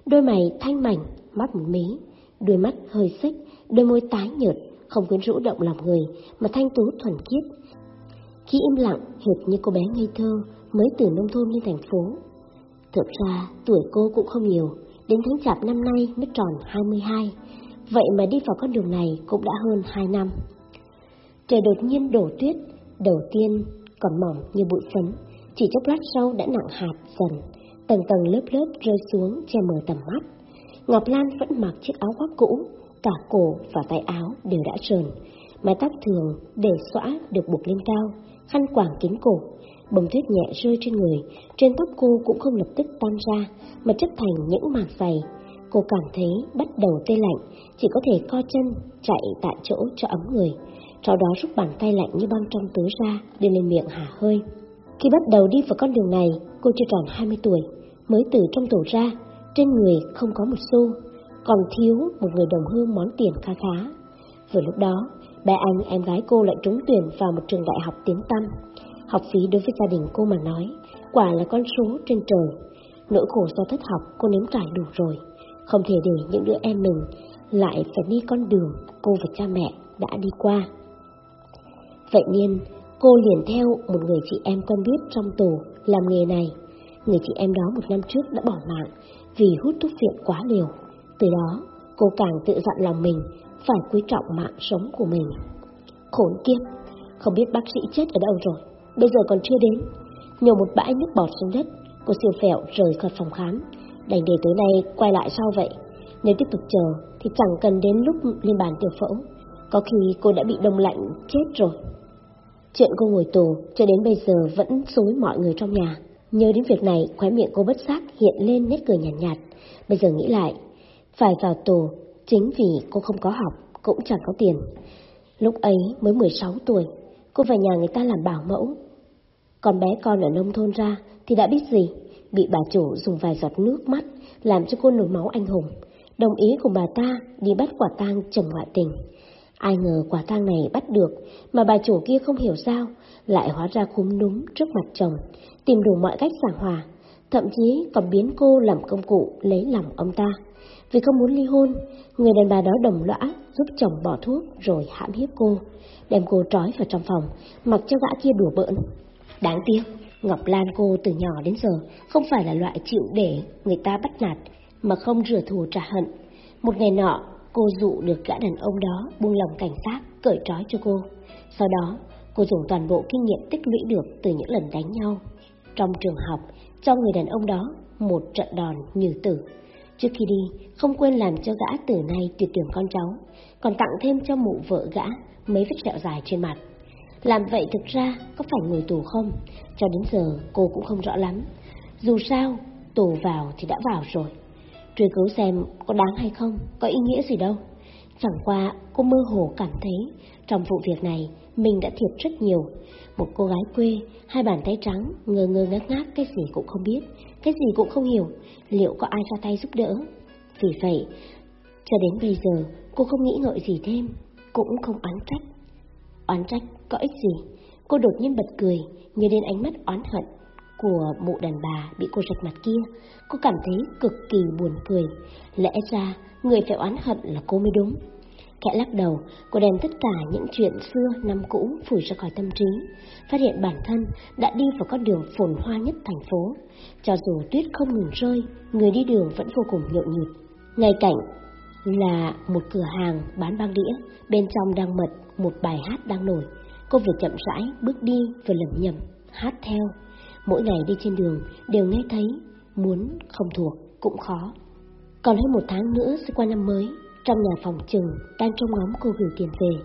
Đôi mày thanh mảnh, mắt một mí, đôi mắt hơi xích, đôi môi tái nhợt, không quyến rũ động lòng người, mà thanh tú thuần khiết. Khi im lặng, hệt như cô bé ngây thơ, mới từ nông thôn lên thành phố. Thực ra, tuổi cô cũng không nhiều, đến tháng chạp năm nay mới tròn 22, vậy mà đi vào con đường này cũng đã hơn 2 năm. Trời đột nhiên đổ tuyết, đầu tiên còn mỏng như bụi phấn, chỉ chốc lát sau đã nặng hạt dần, tầng tầng lớp lớp rơi xuống che mờ tầm mắt. Ngọc Lan vẫn mặc chiếc áo khoác cũ, cả cổ và tay áo đều đã trơn, mái tóc thường để xõa được buộc lên cao, khăn quàng kín cổ, bông tuyết nhẹ rơi trên người, trên tóc cô cũng không lập tức tan ra, mà chất thành những mảng dày. Cô cảm thấy bắt đầu tê lạnh, chỉ có thể co chân, chạy tại chỗ cho ấm người. Sau đó rút bàn tay lạnh như băng trong tứ ra, đưa lên miệng hả hơi. Khi bắt đầu đi vào con đường này, cô chưa tròn 20 tuổi, mới từ trong tù ra, trên người không có một xu, còn thiếu một người đồng hương món tiền kha khá. Vừa lúc đó, bé anh em gái cô lại trúng tuyển vào một trường đại học tiếng tăm. Học phí đối với gia đình cô mà nói, quả là con số trên trời. Nỗi khổ do thất học cô nếm trải đủ rồi, không thể để những đứa em mình lại phải đi con đường cô và cha mẹ đã đi qua. Vậy nên, cô liền theo một người chị em quen biết trong tù làm nghề này. Người chị em đó một năm trước đã bỏ mạng vì hút thuốc viện quá liều. Từ đó, cô càng tự dặn lòng mình phải quý trọng mạng sống của mình. Khốn kiếp, không biết bác sĩ chết ở đâu rồi, bây giờ còn chưa đến. Nhổ một bãi nước bọt xuống đất, cô siêu phèo rời khỏi phòng khám, đành để tối nay quay lại sau vậy. Nếu tiếp tục chờ thì chẳng cần đến lúc lên bàn tiểu phẫu, có khi cô đã bị đông lạnh chết rồi. Chuyện cô ngồi tù cho đến bây giờ vẫn xối mọi người trong nhà. Nhớ đến việc này, khóe miệng cô bất giác hiện lên nét cười nhàn nhạt, nhạt. Bây giờ nghĩ lại, phải vào tù chính vì cô không có học, cũng chẳng có tiền. Lúc ấy mới 16 tuổi, cô về nhà người ta làm bảo mẫu. Còn bé con ở nông thôn ra thì đã biết gì, bị bà chủ dùng vài giọt nước mắt làm cho cô nổi máu anh hùng. Đồng ý cùng bà ta đi bắt quả tang chồng ngoại tình. Ai ngờ quả tang này bắt được, mà bà chủ kia không hiểu sao, lại hóa ra khúm núm trước mặt chồng, tìm đủ mọi cách giảng hòa, thậm chí còn biến cô làm công cụ lấy lòng ông ta. Vì không muốn ly hôn, người đàn bà đó đồng lõa giúp chồng bỏ thuốc rồi hãm hiếp cô, đem cô trói vào trong phòng, mặc cho gã kia đùa bỡn. Đáng tiếc, Ngọc Lan cô từ nhỏ đến giờ không phải là loại chịu để người ta bắt nạt, mà không rửa thù trả hận. Một ngày nọ, cô dụ được gã đàn ông đó buông lòng cảnh sát cởi trói cho cô. Sau đó, cô dùng toàn bộ kinh nghiệm tích lũy được từ những lần đánh nhau. Trong trường học, cho người đàn ông đó một trận đòn như tử. Trước khi đi, không quên làm cho gã từ nay tuyệt tưởng con cháu, còn tặng thêm cho mụ vợ gã mấy vết sẹo dài trên mặt. Làm vậy thực ra có phải ngồi tù không? Cho đến giờ cô cũng không rõ lắm. Dù sao, tù vào thì đã vào rồi. Truy cứu xem có đáng hay không, có ý nghĩa gì đâu. Chẳng qua cô mơ hồ cảm thấy trong vụ việc này mình đã thiệt rất nhiều. Một cô gái quê, hai bàn tay trắng, ngơ ngơ ngác ngác cái gì cũng không biết, cái gì cũng không hiểu, liệu có ai ra tay giúp đỡ. Vì vậy, cho đến bây giờ cô không nghĩ ngợi gì thêm, cũng không oán trách. Oán trách có ích gì? Cô đột nhiên bật cười, nhớ đến ánh mắt oán hận của mụ đàn bà bị cô rạch mặt kia. Cô cảm thấy cực kỳ buồn cười. Lẽ ra, người phải oán hận là cô mới đúng. Khẽ lắc đầu, cô đem tất cả những chuyện xưa năm cũ phủi ra khỏi tâm trí, phát hiện bản thân đã đi vào con đường phồn hoa nhất thành phố. Cho dù tuyết không ngừng rơi, người đi đường vẫn vô cùng nhộn nhịp. Ngay cạnh là một cửa hàng bán băng đĩa, bên trong đang mật một bài hát đang nổi. Cô vừa chậm rãi bước đi vừa lẩm nhẩm hát theo. Mỗi ngày đi trên đường đều nghe thấy, muốn không thuộc cũng khó. Còn hơn một tháng nữa sẽ qua năm mới, trong nhà phòng trừng đang trông ngóng cô gửi tiền về.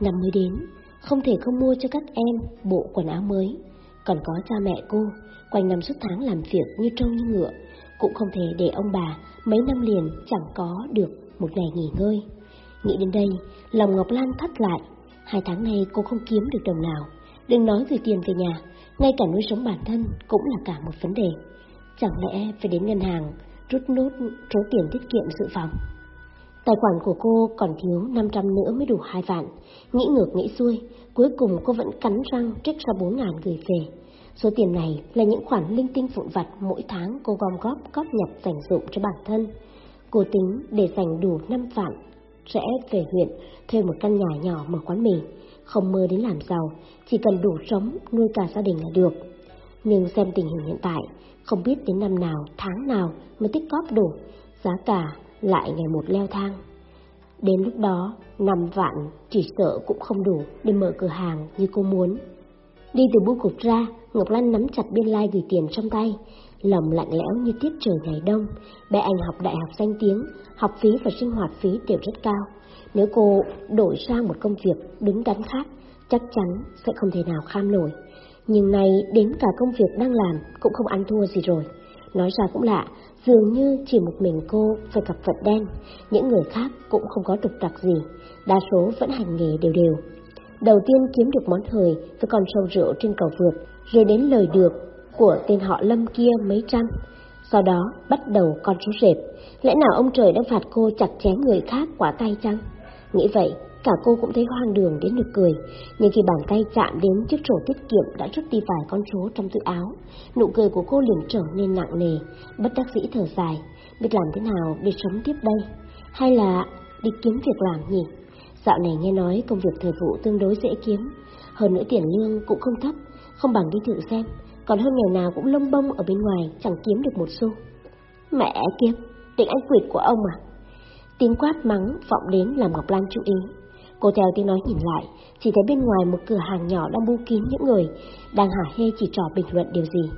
Năm mới đến, không thể không mua cho các em bộ quần áo mới. Còn có cha mẹ cô, quanh năm suốt tháng làm việc như trâu như ngựa, cũng không thể để ông bà mấy năm liền chẳng có được một ngày nghỉ ngơi. Nghĩ đến đây, lòng Ngọc Lan thắt lại. Hai tháng nay cô không kiếm được đồng nào. Đừng nói gửi tiền về nhà, ngay cả nuôi sống bản thân cũng là cả một vấn đề. Chẳng lẽ phải đến ngân hàng rút nốt số tiền tiết kiệm dự phòng? Tài khoản của cô còn thiếu 500 nữa mới đủ hai vạn. Nghĩ ngược nghĩ xuôi, cuối cùng cô vẫn cắn răng trích ra 4 ngàn gửi về. Số tiền này là những khoản linh tinh vụn vặt mỗi tháng cô gom góp góp nhặt dành dụng cho bản thân. Cô tính để dành đủ 5 vạn, sẽ về huyện thuê một căn nhà nhỏ mở quán mì. Không mơ đến làm giàu, chỉ cần đủ sống nuôi cả gia đình là được. Nhưng xem tình hình hiện tại, không biết đến năm nào, tháng nào mới tích góp đủ, giá cả lại ngày một leo thang. Đến lúc đó, năm vạn chỉ sợ cũng không đủ để mở cửa hàng như cô muốn. Đi từ bưu cục ra, Ngọc Lan nắm chặt biên lai like gửi tiền trong tay, lòng lạnh lẽo như tiết trời ngày đông. Bé anh học đại học danh tiếng, học phí và sinh hoạt phí đều rất cao. Nếu cô đổi sang một công việc đứng đắn khác, chắc chắn sẽ không thể nào kham nổi. Nhưng nay đến cả công việc đang làm cũng không ăn thua gì rồi. Nói ra cũng lạ, dường như chỉ một mình cô phải gặp vận đen, những người khác cũng không có trục trặc gì, đa số vẫn hành nghề đều đều. Đầu tiên kiếm được món hời với con sâu rượu trên cầu vượt, rồi đến lời được của tên họ Lâm kia mấy trăm. Sau đó bắt đầu con số rệp, lẽ nào ông trời đang phạt cô chặt chém người khác quả tay chăng? Nghĩ vậy, cả cô cũng thấy hoang đường đến được cười, nhưng khi bàn tay chạm đến chiếc sổ tiết kiệm đã rút đi vài con số trong túi áo, nụ cười của cô liền trở nên nặng nề, bất đắc dĩ thở dài, biết làm thế nào để sống tiếp đây, hay là đi kiếm việc làm nhỉ? Dạo này nghe nói công việc thời vụ tương đối dễ kiếm, hơn nữa tiền lương cũng không thấp, không bằng đi thử xem, còn hơn ngày nào cũng lông bông ở bên ngoài chẳng kiếm được một xu. Mẹ kiếp, định anh quỵt của ông à? Tiếng quát mắng vọng đến làm Ngọc Lan chú ý. Cô theo tiếng nói nhìn lại, chỉ thấy bên ngoài một cửa hàng nhỏ đang bu kín những người, đang hả hê chỉ trò bình luận điều gì.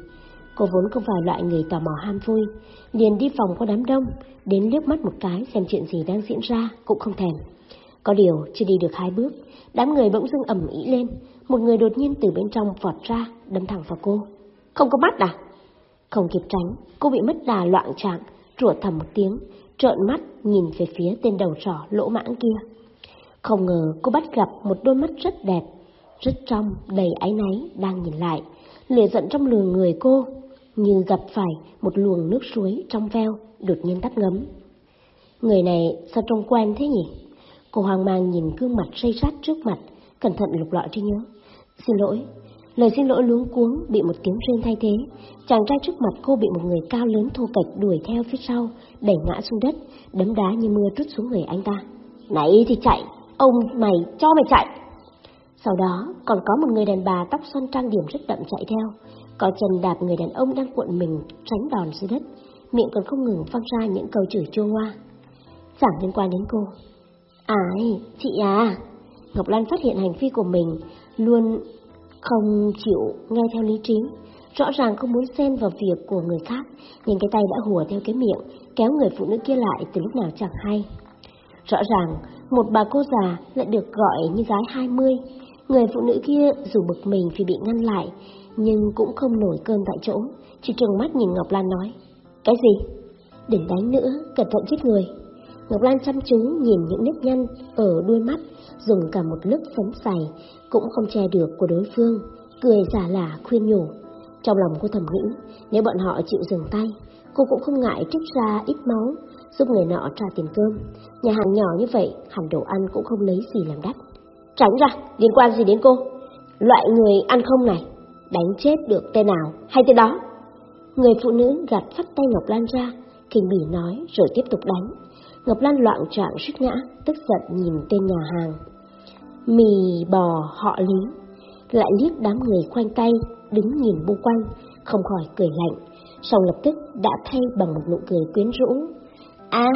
Cô vốn không phải loại người tò mò ham vui, liền đi vòng qua đám đông, đến liếc mắt một cái xem chuyện gì đang diễn ra cũng không thèm. Có điều chưa đi được hai bước, đám người bỗng dưng ẩm ý lên, một người đột nhiên từ bên trong vọt ra, đâm thẳng vào cô. Không có mắt à? Không kịp tránh, cô bị mất đà loạn trạng, rủa thầm một tiếng, trợn mắt nhìn về phía tên đầu trỏ lỗ mãng kia. Không ngờ cô bắt gặp một đôi mắt rất đẹp, rất trong, đầy áy náy đang nhìn lại, lệ giận trong lường người cô, như gặp phải một luồng nước suối trong veo, đột nhiên tắt ngấm. Người này sao trông quen thế nhỉ? Cô hoang mang nhìn gương mặt say sát trước mặt, cẩn thận lục lọi trí nhớ. Xin lỗi, lời xin lỗi luống cuống bị một tiếng rên thay thế. Chàng trai trước mặt cô bị một người cao lớn thô kệch đuổi theo phía sau, đẩy ngã xuống đất, đấm đá như mưa trút xuống người anh ta. Nãy thì chạy, ông mày cho mày chạy. Sau đó còn có một người đàn bà tóc xoăn trang điểm rất đậm chạy theo, có chân đạp người đàn ông đang cuộn mình tránh đòn dưới đất, miệng còn không ngừng phăng ra những câu chửi chua hoa. Chẳng liên quan đến cô, Ai, chị à, Ngọc Lan phát hiện hành vi của mình luôn không chịu nghe theo lý trí, rõ ràng không muốn xen vào việc của người khác, nhưng cái tay đã hùa theo cái miệng, kéo người phụ nữ kia lại từ lúc nào chẳng hay. Rõ ràng, một bà cô già lại được gọi như gái 20, người phụ nữ kia dù bực mình vì bị ngăn lại, nhưng cũng không nổi cơn tại chỗ, chỉ trừng mắt nhìn Ngọc Lan nói, cái gì? Đừng đánh nữa, cẩn thận chết người. Ngọc Lan chăm chú nhìn những nếp nhăn ở đuôi mắt, dùng cả một lớp phấn dày, cũng không che được của đối phương, cười giả lả khuyên nhủ. Trong lòng cô thầm nghĩ, nếu bọn họ chịu dừng tay, cô cũng không ngại trích ra ít máu, giúp người nọ trả tiền cơm. Nhà hàng nhỏ như vậy, hẳn đồ ăn cũng không lấy gì làm đắt. Tránh ra, liên quan gì đến cô? Loại người ăn không này, đánh chết được tên nào hay tên đó? Người phụ nữ gạt phát tay Ngọc Lan ra, kinh bỉ nói rồi tiếp tục đánh. Ngọc Lan loạn trạng suýt ngã, tức giận nhìn tên nhà hàng. Mì bò họ lý, lại liếc đám người khoanh tay, đứng nhìn bu quanh, không khỏi cười lạnh, song lập tức đã thay bằng một nụ cười quyến rũ. À,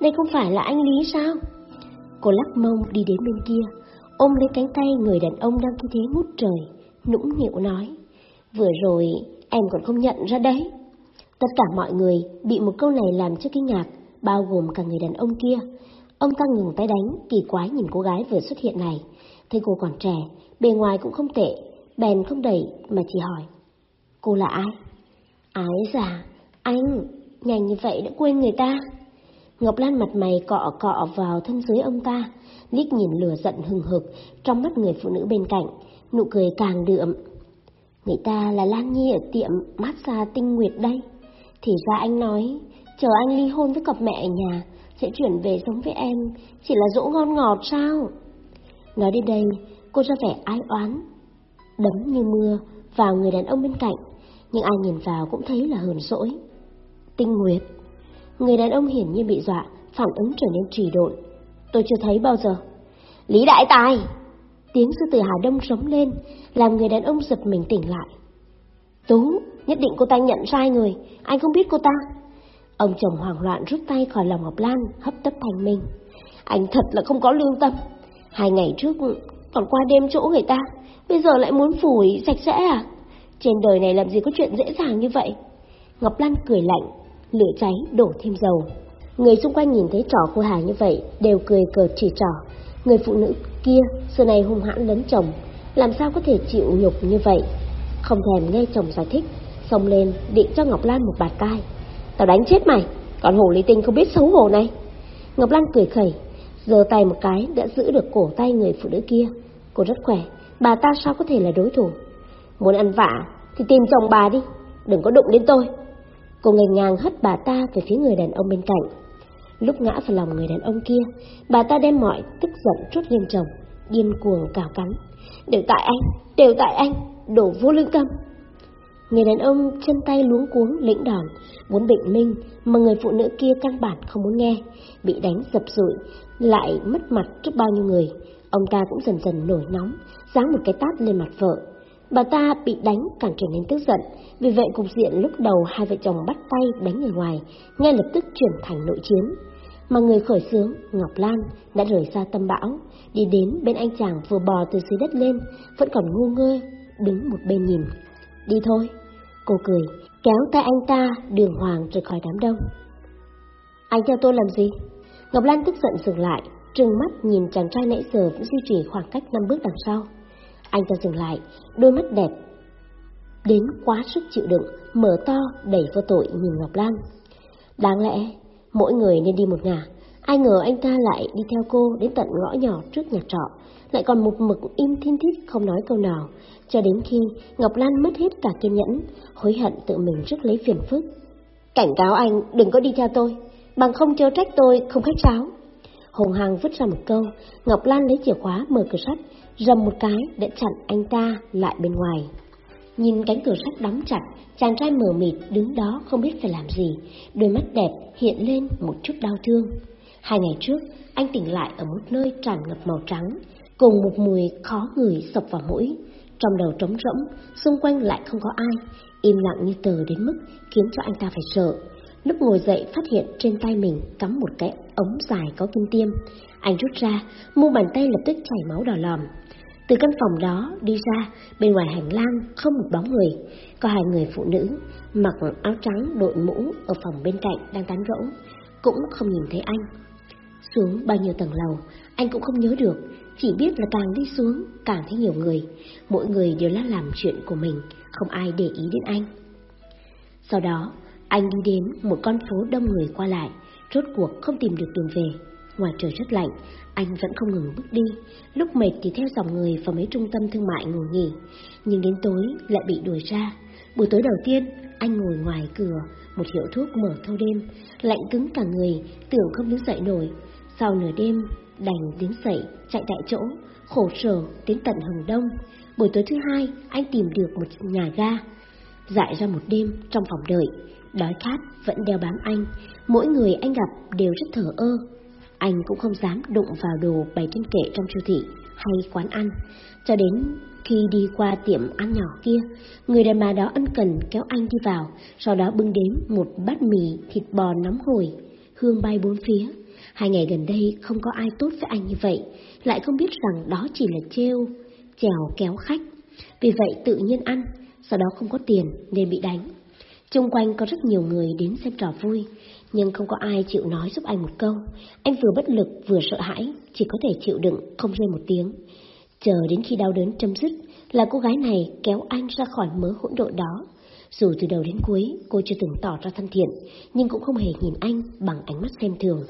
đây không phải là anh Lý sao? Cô lắc mông đi đến bên kia, ôm lấy cánh tay người đàn ông đang tư thế ngút trời, nũng nịu nói. Vừa rồi em còn không nhận ra đấy. Tất cả mọi người bị một câu này làm cho kinh ngạc, bao gồm cả người đàn ông kia. Ông ta ngừng tay đánh, kỳ quái nhìn cô gái vừa xuất hiện này. Thấy cô còn trẻ, bề ngoài cũng không tệ, bèn không đẩy mà chỉ hỏi. Cô là ai? Ái già, anh, nhanh như vậy đã quên người ta. Ngọc Lan mặt mày cọ cọ vào thân dưới ông ta, liếc nhìn lửa giận hừng hực trong mắt người phụ nữ bên cạnh, nụ cười càng đượm. Người ta là Lan Nhi ở tiệm massage tinh nguyệt đây. Thì ra anh nói, chờ anh ly hôn với cặp mẹ ở nhà, sẽ chuyển về sống với em, chỉ là dỗ ngon ngọt sao? Nói đến đây, cô ra vẻ ai oán, đấm như mưa vào người đàn ông bên cạnh, nhưng ai nhìn vào cũng thấy là hờn dỗi. Tinh Nguyệt Người đàn ông hiển nhiên bị dọa, phản ứng trở nên trì độn. Tôi chưa thấy bao giờ. Lý Đại Tài! Tiếng sư tử Hà Đông sống lên, làm người đàn ông giật mình tỉnh lại. Tú, nhất định cô ta nhận sai người, anh không biết cô ta. Ông chồng hoảng loạn rút tay khỏi lòng Ngọc Lan, hấp tấp thành minh. Anh thật là không có lương tâm. Hai ngày trước còn qua đêm chỗ người ta, bây giờ lại muốn phủi sạch sẽ à? Trên đời này làm gì có chuyện dễ dàng như vậy? Ngọc Lan cười lạnh, lửa cháy đổ thêm dầu. Người xung quanh nhìn thấy trò cô Hà như vậy đều cười cợt chỉ trỏ. Người phụ nữ kia xưa này hung hãn lấn chồng, làm sao có thể chịu nhục như vậy? Không thèm nghe chồng giải thích, xông lên định cho Ngọc Lan một bạt tai. Tao đánh chết mày, còn hồ ly tinh không biết xấu hổ này. Ngọc Lan cười khẩy, giơ tay một cái đã giữ được cổ tay người phụ nữ kia. Cô rất khỏe, bà ta sao có thể là đối thủ? Muốn ăn vạ thì tìm chồng bà đi, đừng có đụng đến tôi. Cô ngành ngang hất bà ta về phía người đàn ông bên cạnh. Lúc ngã vào lòng người đàn ông kia, bà ta đem mọi tức giận trút lên chồng, điên cuồng cào cắn. Đều tại anh, đều tại anh, đổ vô lương tâm. Người đàn ông chân tay luống cuống lĩnh đòn, muốn bệnh minh mà người phụ nữ kia căn bản không muốn nghe, bị đánh dập rụi, lại mất mặt trước bao nhiêu người. Ông ta cũng dần dần nổi nóng, giáng một cái tát lên mặt vợ. Bà ta bị đánh càng trở nên tức giận, vì vậy cục diện lúc đầu hai vợ chồng bắt tay đánh người ngoài, ngay lập tức chuyển thành nội chiến. Mà người khởi xướng, Ngọc Lan, đã rời xa tâm bão, đi đến bên anh chàng vừa bò từ dưới đất lên, vẫn còn ngu ngơ, đứng một bên nhìn. Đi thôi. Cô cười, kéo tay anh ta đường hoàng rời khỏi đám đông. Anh theo tôi làm gì? Ngọc Lan tức giận dừng lại, trừng mắt nhìn chàng trai nãy giờ vẫn duy trì khoảng cách năm bước đằng sau. Anh ta dừng lại, đôi mắt đẹp đến quá sức chịu đựng, mở to đẩy vô tội nhìn Ngọc Lan. Đáng lẽ, mỗi người nên đi một ngả, ai ngờ anh ta lại đi theo cô đến tận ngõ nhỏ trước nhà trọ, lại còn một mực im thiên thiết không nói câu nào, cho đến khi Ngọc Lan mất hết cả kiên nhẫn, hối hận tự mình rước lấy phiền phức. Cảnh cáo anh đừng có đi theo tôi, bằng không chớ trách tôi không khách sáo. Hùng Hằng vứt ra một câu, Ngọc Lan lấy chìa khóa mở cửa sắt, rầm một cái đã chặn anh ta lại bên ngoài. Nhìn cánh cửa sắt đóng chặt, chàng trai mờ mịt đứng đó không biết phải làm gì, đôi mắt đẹp hiện lên một chút đau thương. Hai ngày trước, anh tỉnh lại ở một nơi tràn ngập màu trắng, cùng một mùi khó ngửi sộc vào mũi. Trong đầu trống rỗng, xung quanh lại không có ai, im lặng như tờ đến mức khiến cho anh ta phải sợ. Lúc ngồi dậy phát hiện trên tay mình cắm một cái ống dài có kim tiêm. Anh rút ra, mu bàn tay lập tức chảy máu đỏ lòm. Từ căn phòng đó đi ra, bên ngoài hành lang không một bóng người, có hai người phụ nữ mặc áo trắng đội mũ ở phòng bên cạnh đang tán gẫu, cũng không nhìn thấy anh. Xuống bao nhiêu tầng lầu, anh cũng không nhớ được, chỉ biết là càng đi xuống càng thấy nhiều người, mỗi người đều đang làm chuyện của mình, không ai để ý đến anh. Sau đó, anh đi đến một con phố đông người qua lại, rốt cuộc không tìm được đường về. Ngoài trời rất lạnh, anh vẫn không ngừng bước đi, lúc mệt thì theo dòng người vào mấy trung tâm thương mại ngồi nghỉ, nhưng đến tối lại bị đuổi ra. Buổi tối đầu tiên, anh ngồi ngoài cửa, một hiệu thuốc mở thâu đêm, lạnh cứng cả người, tưởng không đứng dậy nổi. Sau nửa đêm, đành đứng dậy, chạy tại chỗ, khổ sở đến tận hừng đông. Buổi tối thứ hai, anh tìm được một nhà ga. Dại ra một đêm trong phòng đợi, đói khát vẫn đeo bám anh. Mỗi người anh gặp đều rất thở ơ. Anh cũng không dám đụng vào đồ bày trên kệ trong siêu thị hay quán ăn. Cho đến khi đi qua tiệm ăn nhỏ kia, người đàn bà đó ân cần kéo anh đi vào, sau đó bưng đến một bát mì thịt bò nóng hổi, hương bay bốn phía. Hai ngày gần đây không có ai tốt với anh như vậy, lại không biết rằng đó chỉ là trêu, chèo kéo khách. Vì vậy tự nhiên ăn, sau đó không có tiền nên bị đánh. Trung quanh có rất nhiều người đến xem trò vui, nhưng không có ai chịu nói giúp anh một câu. Anh vừa bất lực vừa sợ hãi, chỉ có thể chịu đựng, không rên một tiếng. Chờ đến khi đau đớn chấm dứt là cô gái này kéo anh ra khỏi mớ hỗn độn đó. Dù từ đầu đến cuối cô chưa từng tỏ ra thân thiện, nhưng cũng không hề nhìn anh bằng ánh mắt xem thường.